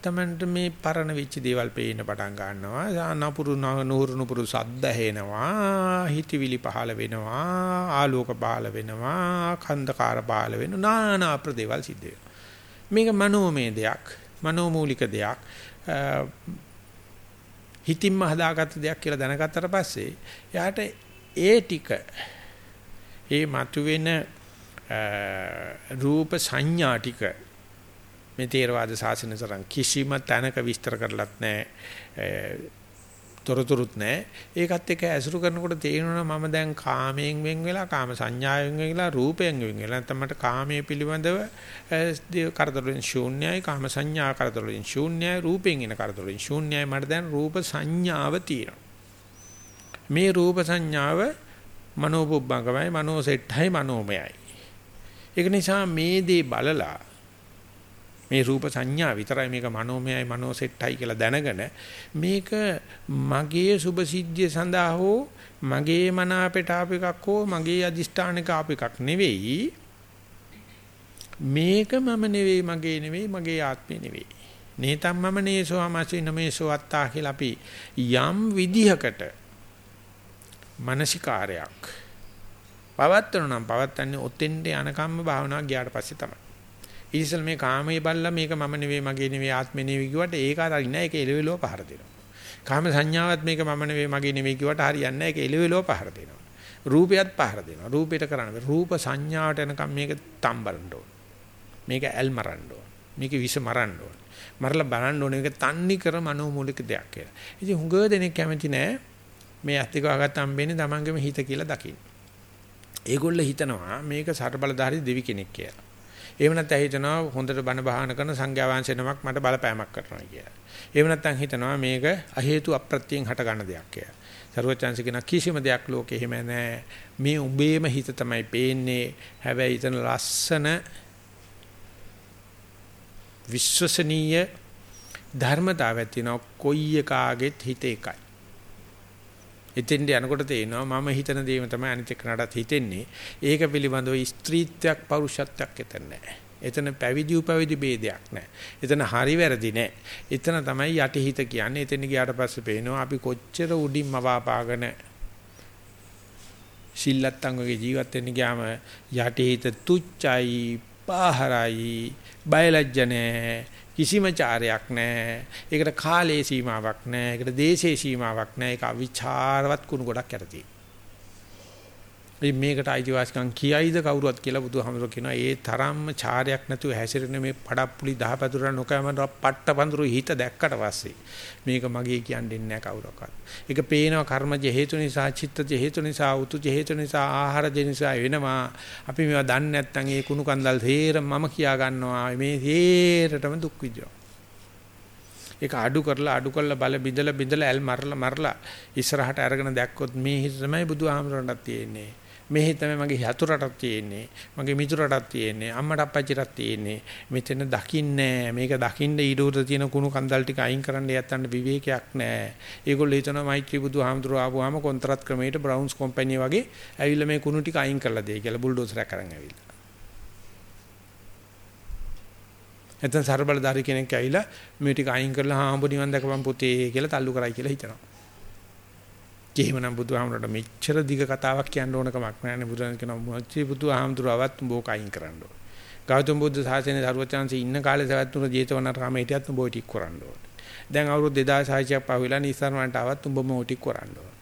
තමන්ට මේ පරණ වෙච්ච දේවල් පේන්න පටන් ගන්නවා. නපුරු නුහුරු නුපුරු සද්ද ඇහෙනවා හිතවිලි පහළ වෙනවා ආලෝක පහළ වෙනවා කන්දකාර පහළ වෙනවා নানা ප්‍රදේවල් සිද්ධ වෙනවා. මේක මනෝමය දෙයක් මනෝමූලික දෙයක්. හිතින්ම හදාගත්ත දෙයක් කියලා දැනගත්තට පස්සේ එයාට ඒ ටික ඒ මතුවෙන රූප සංඥා ටික මේ තේරවාද සාසන තරම් කිසිම තැනක විස්තර කරලත් නැහැ තොරතුරුත් නැහැ ඒකත් එක්ක ඇසුරු කරනකොට තේරෙනවා මම දැන් කාමයෙන් වෙන් වෙලා කාම සංඥාවෙන් වෙන් වෙලා රූපයෙන් වෙන් වෙලා. නැත්නම් මට කාමයේ පිළිබඳව කරදරෙන් ශූන්‍යයි කාම සංඥා කරදරෙන් ශූන්‍යයි රූපයෙන් එන කරදරෙන් ශූන්‍යයි. මට දැන් රූප සංඥාව තියෙනවා. මේ රූප සංඥාව මනෝපුබ්බංගමයි මනෝසෙට්ටයි මනෝමයයි. ඒක නිසා මේ දේ බලලා මේ රූප සංඥා විතරයි මේක මනෝමයයි මනෝසෙට්ටයි කියලා දැනගෙන මේක මගේ සුභසිද්ධිය සඳහා හෝ මගේ මන අපට ආප එකක් හෝ මගේ අදිෂ්ඨානික ආප එකක් නෙවෙයි මේක මම නෙවෙයි මගේ නෙවෙයි මගේ ආත්මේ නෙවෙයි නේතම් මම නේසෝ අමසින මේසෝ අත්තා කියලා අපි යම් විදිහකට මානසිකාරයක් පවත්තන නම් පවත්තන්නේ ඔතෙන්ට යනකම්ම භාවනාව ගියාට පස්සේ තමයි. ඉතින් මේ කාමයේ බල්ලා මේක මම නෙවෙයි මගේ නෙවෙයි ආත්මේ නෙවෙයි කිව්වට ඒක හරියන්නේ නැහැ ඒක එලෙවෙලව පහර දෙනවා. කාම සංඥාවත් මේක මම නෙවෙයි මගේ නෙවෙයි කිව්වට හරියන්නේ නැහැ ඒක එලෙවෙලව පහර දෙනවා. රූපයත් පහර දෙනවා. රූපයට කරන්නේ රූප සංඥාවට එනකම් මේක තම්බරන්න ඕන. මේක ඇල් මරන්න ඕන. මේක විස මරන්න ඕන. මරලා බලන්න ඕන මේක තන්නේ කර මනෝමූලික දෙයක් කියලා. ඉතින් හුඟ දෙනෙක් කැමති නැහැ මේ ඇත් දෙක වහගත්ත හම්බෙන්නේ තමන්ගේම හිත කියලා දකින්න. ඒගොල්ල හිතනවා මේක සර්බලධාරී දෙවි කෙනෙක් කියලා. එහෙම නැත්නම් හිතනවා හොඳට බණ බහන කරන සංඝයා වහන්සේ නමක් මට බලපෑමක් කරනවා කියලා. එහෙම නැත්නම් හිතනවා මේක අ හේතු අප්‍රත්‍යයෙන් හට ගන්න දෙයක් කියලා. සර්වචාන්සික නා කිසිම දෙයක් ලෝකේ එහෙම නැහැ. මේ උඹේම හිත තමයි පේන්නේ. හැබැයි ඊතන ලස්සන විශ්වසනීය ධර්මතාවයක් තියෙනවා. කොයි එකාගෙත් හිත එකයි. එතෙන්ට යනකොට තේනවා මම හිතන දේම තමයි අනිත් එක්කනටත් හිතෙන්නේ. ඒක පිළිබඳව ස්ත්‍රීත්වයක් පෞරුෂත්වයක් එතන නැහැ. එතන පැවිදි උපවිදි ભેදයක් නැහැ. එතන හරි වැරදි නැහැ. එතන තමයි යටිහිත කියන්නේ. එතන ගියාට පස්සේ පේනවා අපි කොච්චර උඩින්ම වාපාගෙන සිල්ලත්තන් වගේ ජීවත් වෙන්න ගියාම යටිහිත තුච්චයි, පාහරයි, බයලජ්ජ නැහැ. කිසිම චාරයක් නැහැ. ඒකට කාලයේ සීමාවක් නැහැ. ඒකට දේශයේ සීමාවක් නැහැ. ඒක අවිචාරවත් කුණු ගොඩක් යටතේ. ඉතින් මේකට අයිතිවාසිකම් කියයිද කවුරුවත් කියලා බුදුහාමුදුරුවෝ කියනවා ඒ තරම්ම චාරයක් නැතුව හැසිරෙන මේ පඩප්පුලි දහපතුරන් නොකෑමන පට්ට පඳුරු හිත දැක්කට පස්සේ මේක මගේ කියන්නේ නැහැ කවුරක්වත්. ඒක පේනවා කර්මජ හේතු නිසා, චිත්තජ හේතු නිසා, උතුජ හේතු නිසා, ආහාරජ නිසා වෙනවා. අපි මේවා දන්නේ නැත්නම් ඒ කුණු කන්දල් තේර මම කියා ගන්නවා. මේ තේරටම දුක් විඳිනවා. ඒක අඩු කරලා අඩු කරලා බල බිඳලා බිඳලා ඇල් මරලා මරලා ඉස්සරහට අරගෙන දැක්කොත් මේ හිත තමයි බුදුහාමරණක් තියෙන්නේ. මෙහි තමයි මගේ හතුරටක් තියෙන්නේ මගේ මිතුරටක් තියෙන්නේ අම්මට අප්පච්චිටක් තියෙන්නේ. මෙතන දකින්නේ මේක දකින්න ඊට උඩ තියෙන කුණු කන්දල් ටික අයින් කරන්න යත්තන්න විවේකයක් නැහැ. ඒගොල්ලෝ හිතනවා මෛත්‍රී බුදුහාමුදුරුවෝ ආපුවාම කොන්ත්‍රාත් ක්‍රමයට බ්‍රවුන්ස් කම්පැනි වගේ ඇවිල්ලා මේ කුණු ටික අයින් කරලා දෙයි කියලා බුල්ඩෝසරයක් අරන් ඇවිල්ලා. නැත්නම් ਸਰබලධාරී කෙනෙක් ඇවිල්ලා මේ ටික අයින් කරලා හාඹ නිවන් දැකපන් පුතේ කියලා තල්ලු කරයි කියලා හිතනවා. එහෙමනම් බුදුහාමුදුරට මෙච්චර දිග කතාවක් කියන්න ඕන කමක් නැහැ නේ බුදුන් කියනවා මොච්චි බුදුහාමුදුරවත් උඹෝක අයින් කරන්න ඕන. ගෞතම බුදු සාසනේ දරුවචාන්සේ ඉන්න කාලේ සවැත්තුන ජේතවනාරාමයේ හිටියත් උඹ ඔය ටික කරන්න ඕන. දැන් අවුරුදු 2600ක් පහුවෙලා නිස්සාරණට ආවත් උඹම ඔය ටික කරන්න ඕන.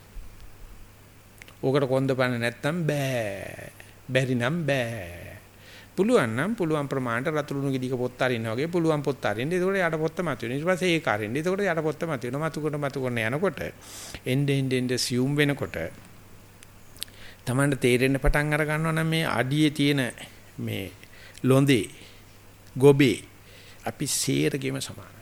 ඕකට කොන්දපන්න නැත්තම් බෑ. බැරි නම් බෑ. පුළුවන් නම් පුළුවන් ප්‍රමාණයට රතුළුණු ගෙඩික පොත් අරින්න වගේ පුළුවන් පොත් අරින්න. ඒකෝට යට පොත්ත මතුවෙන. ඊට පස්සේ ඒක අරින්න. ඒකෝට යට පොත්ත මතුවෙන. මතු කොට මතු කරන යනකොට එnde end end assume වෙනකොට Tamanට තේරෙන්න පටන් අර ගන්නවා නම් මේ අඩියේ තියෙන මේ ලොඳේ ගොබේ අපි සේරගෙම සමානයි.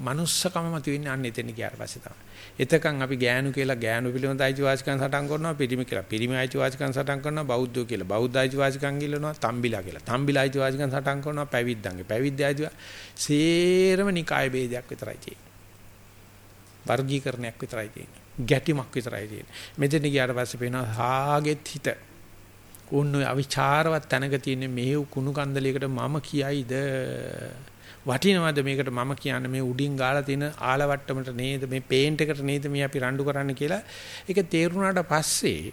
Manussකම මතුවෙන්නේ අන්න එතන ගියාට පස්සේ තමයි. එතකන් අපි ගෑනු කියලා ගෑනු පිළිබඳ අයිතිවාසිකම් සටන් කරනවා පිරිමි කියලා පිරිමි අයිතිවාසිකම් සටන් කරනවා බෞද්ධයෝ කියලා බෞද්ධ අයිතිවාසිකම් ගිලනවා තම්බිලා කියලා තම්බිලා අයිතිවාසිකම් සටන් කරනවා පැවිද්දන්ගේ පැවිද්ද අයිතිවා. සේරම නිකාය ભેදයක් විතරයි තියෙන්නේ. වර්ගීකරණයක් විතරයි තියෙන්නේ. ගැටිමක් විතරයි තියෙන්නේ. මෙතන ගියාට පස්සේ පේනවා හාගෙත් හිත. උන් ඔය අවිචාරවත් තැනක තියෙන මේ කුණු කන්දලයකට මම කියයිද? වටිනවද මේකට මම කියන්නේ මේ උඩින් ගාලා තියෙන ආලවට්ටමට නේද? මේ පේන්ට් එකට නේද මේ අපි රණ්ඩු කරන්න කියලා? ඒක තේරුණාට පස්සේ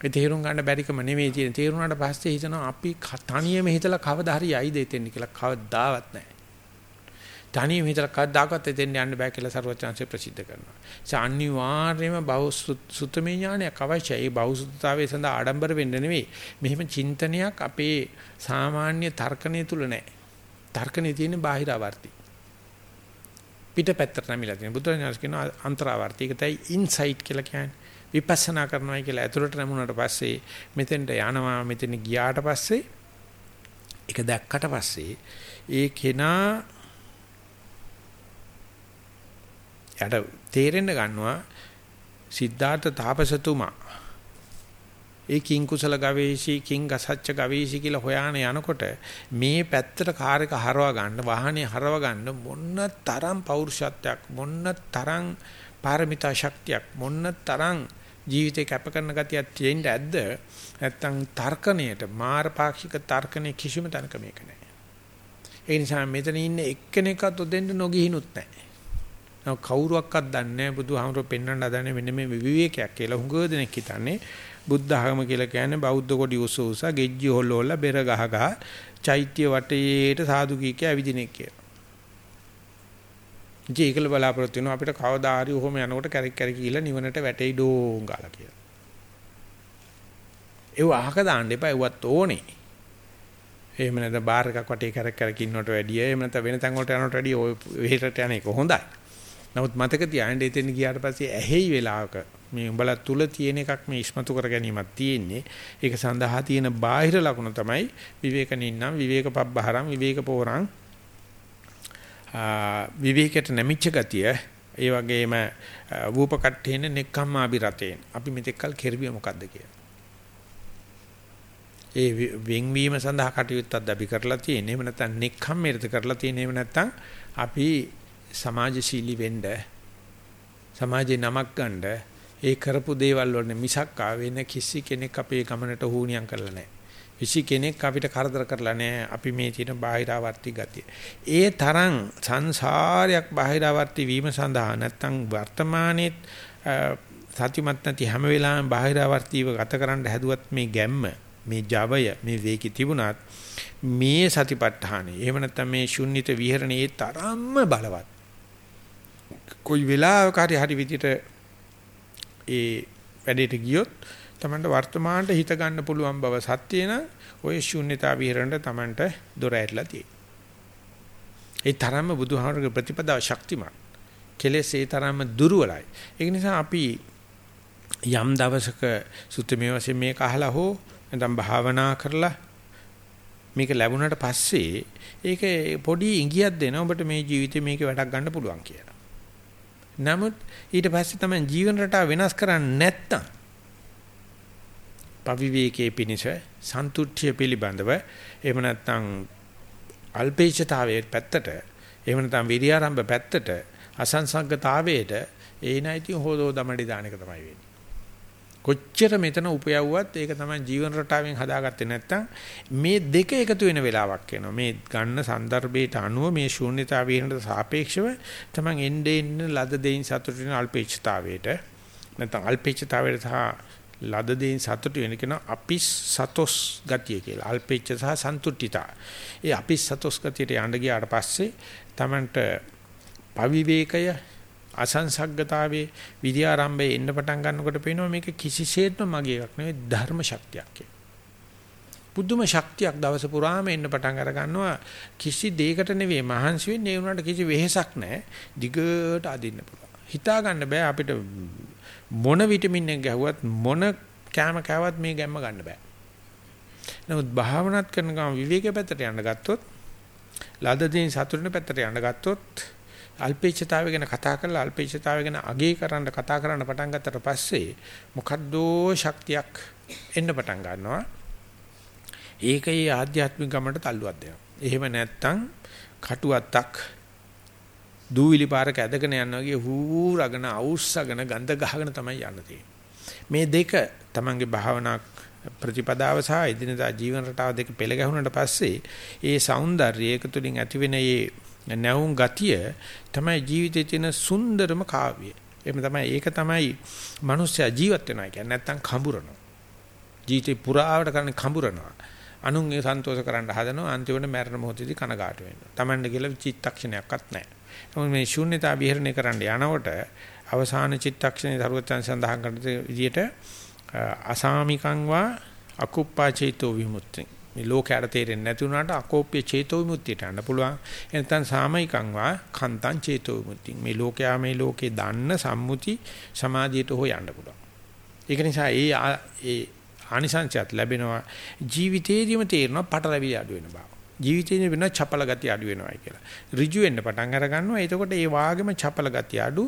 ඒ තේරුම් ගන්න බැරිකම නෙමෙයි තියෙන තේරුණාට පස්සේ හිතනවා අපි තනියම හිතලා කවදා හරි යයිද එතෙන් කියලා. කවදාවත් නැහැ. තනියම හිතලා කවදාකවත් එතෙන් යන්න බෑ කියලා සරුවචාන්සේ ප්‍රසිද්ධ කරනවා. ඒ අනිවාර්යයෙන්ම බෞසුතමේ ඥානයක් අවශ්‍යයි. ඒ බෞසුතතාවයේ සඳහා ආඩම්බර වෙන්න නෙවෙයි. මෙහෙම චින්තනයක් අපේ සාමාන්‍ය තර්කණය තුල නැහැ. තර්කණේ තියෙන බාහිරාවර්ති. පිටපැත්තට නැමිලා තියෙන බුදුරජාණන් කියන අන්තරාවර්ති. ඒක තමයි ඉන්සයිට් කියලා කියන්නේ. විපස්සනා කරනවා කියලා ඇතුළට නැමුණාට පස්සේ මෙතෙන්ට යනවා මෙතන ගියාට පස්සේ ඒක දැක්කට පස්සේ ඒ කෙනා එයාට තේරෙන්න ගන්නවා සිද්ධාර්ථ තාපසතුමා. ඒ කිං කුසල ගවේෂී කිං ගසච්ච ගවේෂී කියලා හොයාන යනකොට මේ පැත්තට කාර් එක හරව ගන්න වාහනේ හරව ගන්න මොන්න තරම් පෞරුෂත්වයක් මොන්න තරම් පාරමිතා ශක්තියක් මොන්න තරම් ජීවිතේ කැප කරන ගතියක් තියෙන්න ඇද්ද? නැත්තම් තර්කණයට මාරපාක්ෂික තර්කණේ කිසිම තැනක මේක නැහැ. ඒ නිසා මෙතන ඉන්න එක්කෙනෙක්වත් ඔදෙන්න නොගිහිනුත් නැහැ. නෝ කවුරුවක්වත් දන්නේ නැහැ බුදුහාමුදුරුවෝ පෙන්වන්න හදන්නේ මෙන්න මේ විවේකයක් කියලා. හුඟ දෙනෙක් හිතන්නේ බුද්ධ ආගම කියලා කියන්නේ බෞද්ධ කොටි උස උස ගෙජ්ජි හොල්ලෝල බෙර ගහ ගහ චෛත්‍ය වටේට සාදු කීක ඇවිදිනෙක් කියලා. ජීකල බලාපොරොත්තු වෙනවා අපිට කවදා හරි ඔහොම යනකොට කැරක් කැරක කියලා නිවනට වැටෙයි ඩෝංගාලා කියලා. ඒව අහක දාන්න එපා ඒවත් ඕනේ. එහෙම නැත්නම් බාර් එකක් වටේ කැරක් කැරක ඉන්නවට වැඩිය එහෙම නැත්නම් වෙන තැන් වලට යනවට වැඩිය ඔය වෙහෙරට යන එක හොඳයි. නමුත් මතක තියාගන්න එතෙන් ගියාට පස්සේ ඇහෙයි වෙලාවක මේ උඹලා තුල තියෙන එකක් මේ ඉස්මතු කර ගැනීමක් තියෙන්නේ. ඒක සඳහා තියෙන බාහිර ලකුණ තමයි විවේකනින්නම් විවේක පබ්බහරම් විවේක පෝරං විවේකයට නැමිච්ච ගතිය ඒ වගේම වූපකට්ඨේන නෙක්ඛම්මාබිරතේන අපි මෙතෙක්කල් කෙරුවේ මොකද්ද කියලා. ඒ වෙන්වීම සඳහා කටයුත්තක් අපි කරලා තියෙන්නේ. එහෙම නැත්නම් නෙක්ඛම්මෙරද කරලා තියෙන්නේ. එහෙම නැත්නම් අපි සමාජශීලී වෙන්න සමාජේ නමක් ගන්න ඒ කරපු දේවල් වල මිසක් ආවෙන කිසි කෙනෙක් අපේ ගමනට හුණියම් කරලා නැහැ. කිසි කෙනෙක් අපිට කරදර කරලා නැහැ. අපි මේ තියෙන බාහිරාවර්ති ගතිය. ඒ තරම් සංසාරයක් බාහිරාවර්ති වීම සඳහා නැත්තම් වර්තමානයේ සත්‍යමත් නැති හැම වෙලාවෙම බාහිරාවර්තිව ගත කරන්න හැදුවත් මේ ගැම්ම මේ ජවය මේ වේකි තිබුණත් මේ සතිපට්ඨානෙ එහෙම නැත්නම් මේ ශුන්්‍යත විහරණයේ තරම්ම බලවත් කොයි වෙලාවක හරි හරි විදියට ඒ වැඩේට ගියොත් Tamanට වර්තමානට හිත ගන්න පුළුවන් බව සත්‍ය නම් ওই ශූන්‍යතා විහරණයට Tamanට දොර ඇරලා තියෙයි. ඒ තරම්ම බුදුහාමරගේ ප්‍රතිපදාව ශක්තිමත්. කෙලෙස් ඒ තරම්ම දුර්වලයි. ඒ නිසා අපි යම් දවසක සුත්තමේ වශයෙන් මේක අහලා හෝ නැත්නම් භාවනා කරලා මේක ලැබුණාට පස්සේ ඒක පොඩි ඉඟියක් දෙන ඔබට මේ ජීවිතේ මේක වැඩක් ගන්න පුළුවන් කියලා. නමුත් ඊට පස්සේ තමයි ජීවන රටාව වෙනස් කරන්නේ නැත්තම් පවිවේකයේ පිනිස සන්තුෂ්ඨිය පිළිබඳව එහෙම නැත්නම් අල්පේච්ඡතාවයේ පැත්තට එහෙම නැත්නම් විරියාරම්භ පැත්තට අසංසග්ගතාවයට ඒ නැති හොදෝ දමඩි දාන එක තමයි වෙන්නේ. කොච්චර මෙතන උපයවුවත් ඒක තමයි ජීවන රටාවෙන් හදාගත්තේ නැත්තම් මේ දෙක එකතු වෙන වෙලාවක් එනවා. මේ ගන්න સંદર્ભයට අනුව මේ ශූන්‍යතාවයට සාපේක්ෂව තමයි එන්නේ එන්න ලද දෙයින් සතුට වෙන අල්පේච්ඡතාවයට නැත්තම් අල්පේච්ඡතාවයට සහ ලද දෙයින් සතුට වෙන කියන අපිස් සතොස් ගතිය කියලා. අල්පේච්ඡ සහ සන්තුට්ඨිතා. ඒ අපිස් සතොස් ගතියට යන්න ගියාට පස්සේ තමන්ට පවිවේකය අසංසග්ගතාවේ විද්‍යාරම්භයේ එන්න පටන් ගන්නකොට පේනවා මේක කිසිසේත්ම මගේ එකක් නෙවෙයි ධර්ම ශක්තියක් කියලා. බුදුම ශක්තියක් දවස පුරාම එන්න පටන් අර ගන්නවා කිසි දෙයකට නෙවෙයි මහන්සි වෙන්නේ ඒ උනාට කිසි වෙහෙසක් නැහැ. දිගට අදින්න පුළුවන්. හිතා ගන්න බෑ අපිට මොන විටමින් එක ගැහුවත් මොන කැම කෑවත් මේ ගැම්ම ගන්න බෑ. නමුත් භාවනාත් කරන ගමන් විවේකයේ පැත්තට යන්න ගත්තොත් ලද දෙයින් සතුටින් පැත්තට යන්න ගත්තොත් අල්පේච්ඡතාවය ගැන කතා කරලා අල්පේච්ඡතාවය ගැන අගේ කරන්න කතා කරන්න පටන් ගත්තට පස්සේ මොකද්දෝ ශක්තියක් එන්න පටන් ගන්නවා. ඒකේ ආධ්‍යාත්මික ගමනට තල්ලුවක් දෙනවා. එහෙම නැත්තම් කටුවත්තක් දූවිලි පාරක ඇදගෙන යනවා වගේ හූරගෙන අවුස්සගෙන ගඳ ගහගෙන තමයි යන්න තියෙන්නේ. මේ දෙක තමන්ගේ භාවනා ප්‍රතිපදාව සහ එදිනදා ජීවන රටාව දෙක පෙළ ගැහුනට පස්සේ ඒ సౌందර්යය එක තුලින් ඇතිවෙන මේ නැවුම් ගතිය තමයි ජීවිතයේ තියෙන සුන්දරම කාව්‍යය. එහෙම තමයි ඒක තමයි මිනිස්සයා ජීවත් වෙනවා කියන්නේ නැත්තම් කඹරනවා. ජීවිතේ පුරාවට කරන්නේ කඹරනවා. අනුන් ඒ සන්තෝෂ කරන්න හදනවා අන්තිමට මරණ මොහොතේදී කනගාටු වෙනවා. Tamanne කියලා චිත්තක්ෂණයක්වත් නැහැ. නමුත් මේ ශූන්‍යතා විහරණය කරන්න යනකොට අවසාන චිත්තක්ෂණේ දරුවචන් සඳහන් කරන විදිහට අසාමිකං වා අකුප්පා චේතෝ විමුක්තිය මේ ලෝකයට තේරෙන්නේ නැති වුණාට අකෝප්‍ය චේතෝ විමුක්තියට යන්න පුළුවන්. එනතන් සාමයිකං වා කන්තං චේතෝ විමුක්තිය. මේ ලෝකයා මේ ලෝකේ දන්න සම්මුති සමාධියට හො යන්න පුළුවන්. ඒක නිසා ඒ ඒ ආනිසංසයත් ලැබෙනවා ජීවිතේදීම තේරෙනවා පටලැවිලි අඩු වෙන බව. ජීවිතේදී වෙන චපල ගතිය අඩු වෙනවායි කියලා. ඍජු වෙන්න පටන් අර ගන්නවා. එතකොට ඒ වාගේම චපල ගතිය අඩු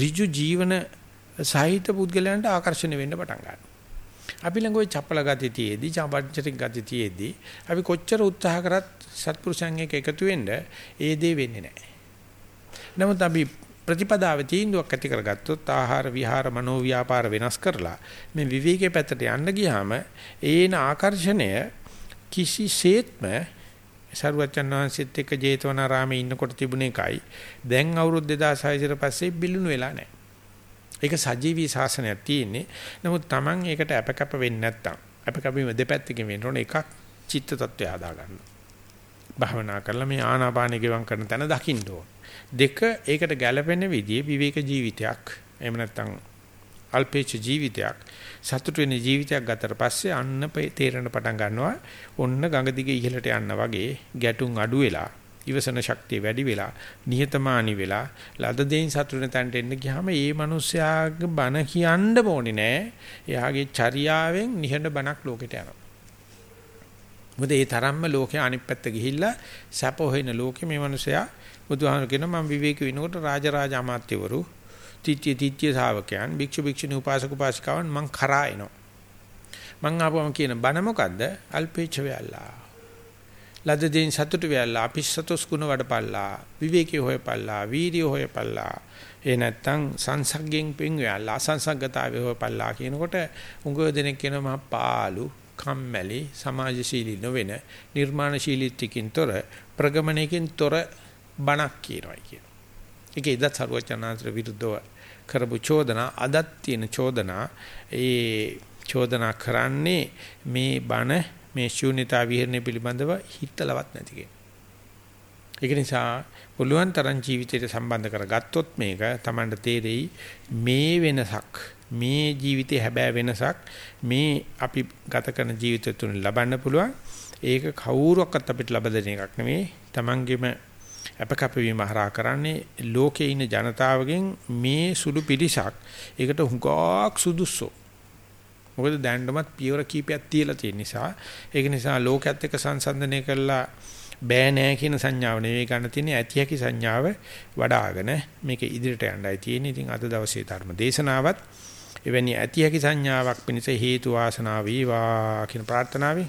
ඍජු ජීවන සාහිත්‍ය පුද්ගලයන්ට ආකර්ෂණය වෙන්න පටන් ගන්නවා. අපි ළඟ ওই චපල ගති තියේදී, චාපච්චරික ගති තියේදී අපි කොච්චර උත්සාහ කරත් සත්පුරුෂයන් එක්ක එකතු වෙන්න ඒ දේ වෙන්නේ නැහැ. නමුත් අපි ප්‍රතිපදාවේ තීන්දුවක් ඇති කරගත්තොත් ආහාර විහාර මනෝ ව්‍යාපාර වෙනස් කරලා මේ විවේකයේ පැත්තට යන්න ගියාම ඒන ආකර්ෂණය කිසිසේත්ම සරුවචන් වහන්සේත් එක්ක ජේතවනාරාමේ ඉන්නකොට තිබුණ එකයි දැන් අවුරුදු 2600 ඊට පස්සේ බිලුණු වෙලා නැහැ. ඒක සජීවී ශාසනයක් තියෙන්නේ. නමුත් Taman ඒකට අපකප වෙන්නේ නැත්තම් අපකපීම දෙපැත්තකින් වෙන්න ඕන එකක් චිත්ත tattwය හදා ගන්න. භාවනා කරලා මේ ආනාපානෙ ගෙවම් කරන තැන දකින්න ඕන. දෙක ඒකට ගැළපෙන විදිහේ විවේක ජීවිතයක්. එහෙම නැත්තම් අල්පේච්ඡ ජීවිතයක් සතුට වෙන ජීවිතයක් ගතට පස්සේ අන්න තේරෙන පටන් ගන්නවා ඔන්න ගඟ දිගේ ඉහළට යන්න වගේ ගැටුම් අඩු වෙලා ඉවසන ශක්තිය වැඩි වෙලා නිහතමානී වෙලා ලද දෙයින් සතුටුන තැනට එන්න ගියාම ඒ මිනිස්යාගේ බන කියන්න ඕනේ නෑ. එයාගේ චර්යාවෙන් නිහඬ බණක් ලෝකෙට යනවා. මොකද ඒ තරම්ම ලෝකේ අනිත් පැත්ත ගිහිල්ලා සැප හොයන ලෝකෙ මේ මිනිසයා බුදුහාමර කියන මම විවේක විනකොට රාජරාජ අමාත්‍යවරු තිත්‍ය තිත්‍ය ශාවකයන් භික්ෂු භික්ෂුණී උපාසක උපාසිකාවන් මං කරා එනවා. මං ආපුවම කියන බණ මොකද්ද? අල්පේච්ඡ වෙල්ලා. ලද දෙයින් සතුටු වෙලා අපිස්සතොස් ගුණ වඩපල්ලා විවේකී හොයපල්ලා වීර්ය හොයපල්ලා ඒ නැත්තම් සංසග්ගෙන් පින් වෙලා අසංසග්ගතාවේ හොයපල්ලා කියනකොට උඟ දෙනෙක් කියනවා පාලු කම්මැලි සමාජශීලී නොවන නිර්මාණශීලීත්වකින් තොර ප්‍රගමණයකින් තොර බණක් කියනවා කියන. ඒක ඉදත් සරුවචනාන්තර විරුද්ධව කරපු චෝදනා අදත් තියෙන චෝදනා ඒ චෝදනා කරන්නේ මේ බණ මේ ශූන්‍යතා විහරණය පිළිබඳව හිතලවත් නැති කෙනෙක්. ඒක නිසා පුළුවන් තරම් ජීවිතයට සම්බන්ධ කරගත්තොත් මේක Tamanට තේරෙයි මේ වෙනසක් මේ ජීවිතේ හැබෑ වෙනසක් මේ අපි ගත කරන ජීවිතය තුන ලබන්න පුළුවන්. ඒක කවුරුවක්වත් අපිට ලබ දෙන එකක් නෙමෙයි. Tamanගෙම අපකපවීම හරහා කරන්නේ ලෝකේ ඉන්න ජනතාවගෙන් මේ සුළු පිරිසක්. ඒකට හුඟක් සුදුසු මොකද දැන්නමත් පියවර කීපයක් තියලා තියෙන නිසා ඒක නිසා ලෝකයේත් එක්ක සංසන්දනය කළා බෑ නෑ කියන සංඥාව නෙවෙයි ගන්න තියෙන්නේ ඇති හැකි සංඥාව වඩ아가න මේක ඉදිරියට යන්නයි තියෙන්නේ. ඉතින් අද දවසේ ධර්ම දේශනාවත් එවැනි ඇති හැකි සංඥාවක් පිණිස හේතු වාසනා වේවා කියන ප්‍රාර්ථනාවයි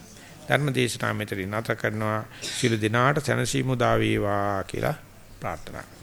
ධර්ම දේශනාව මෙතනින් නැත කරනවා. සියලු දිනාට සැනසීම උදා වේවා කියලා ප්‍රාර්ථනා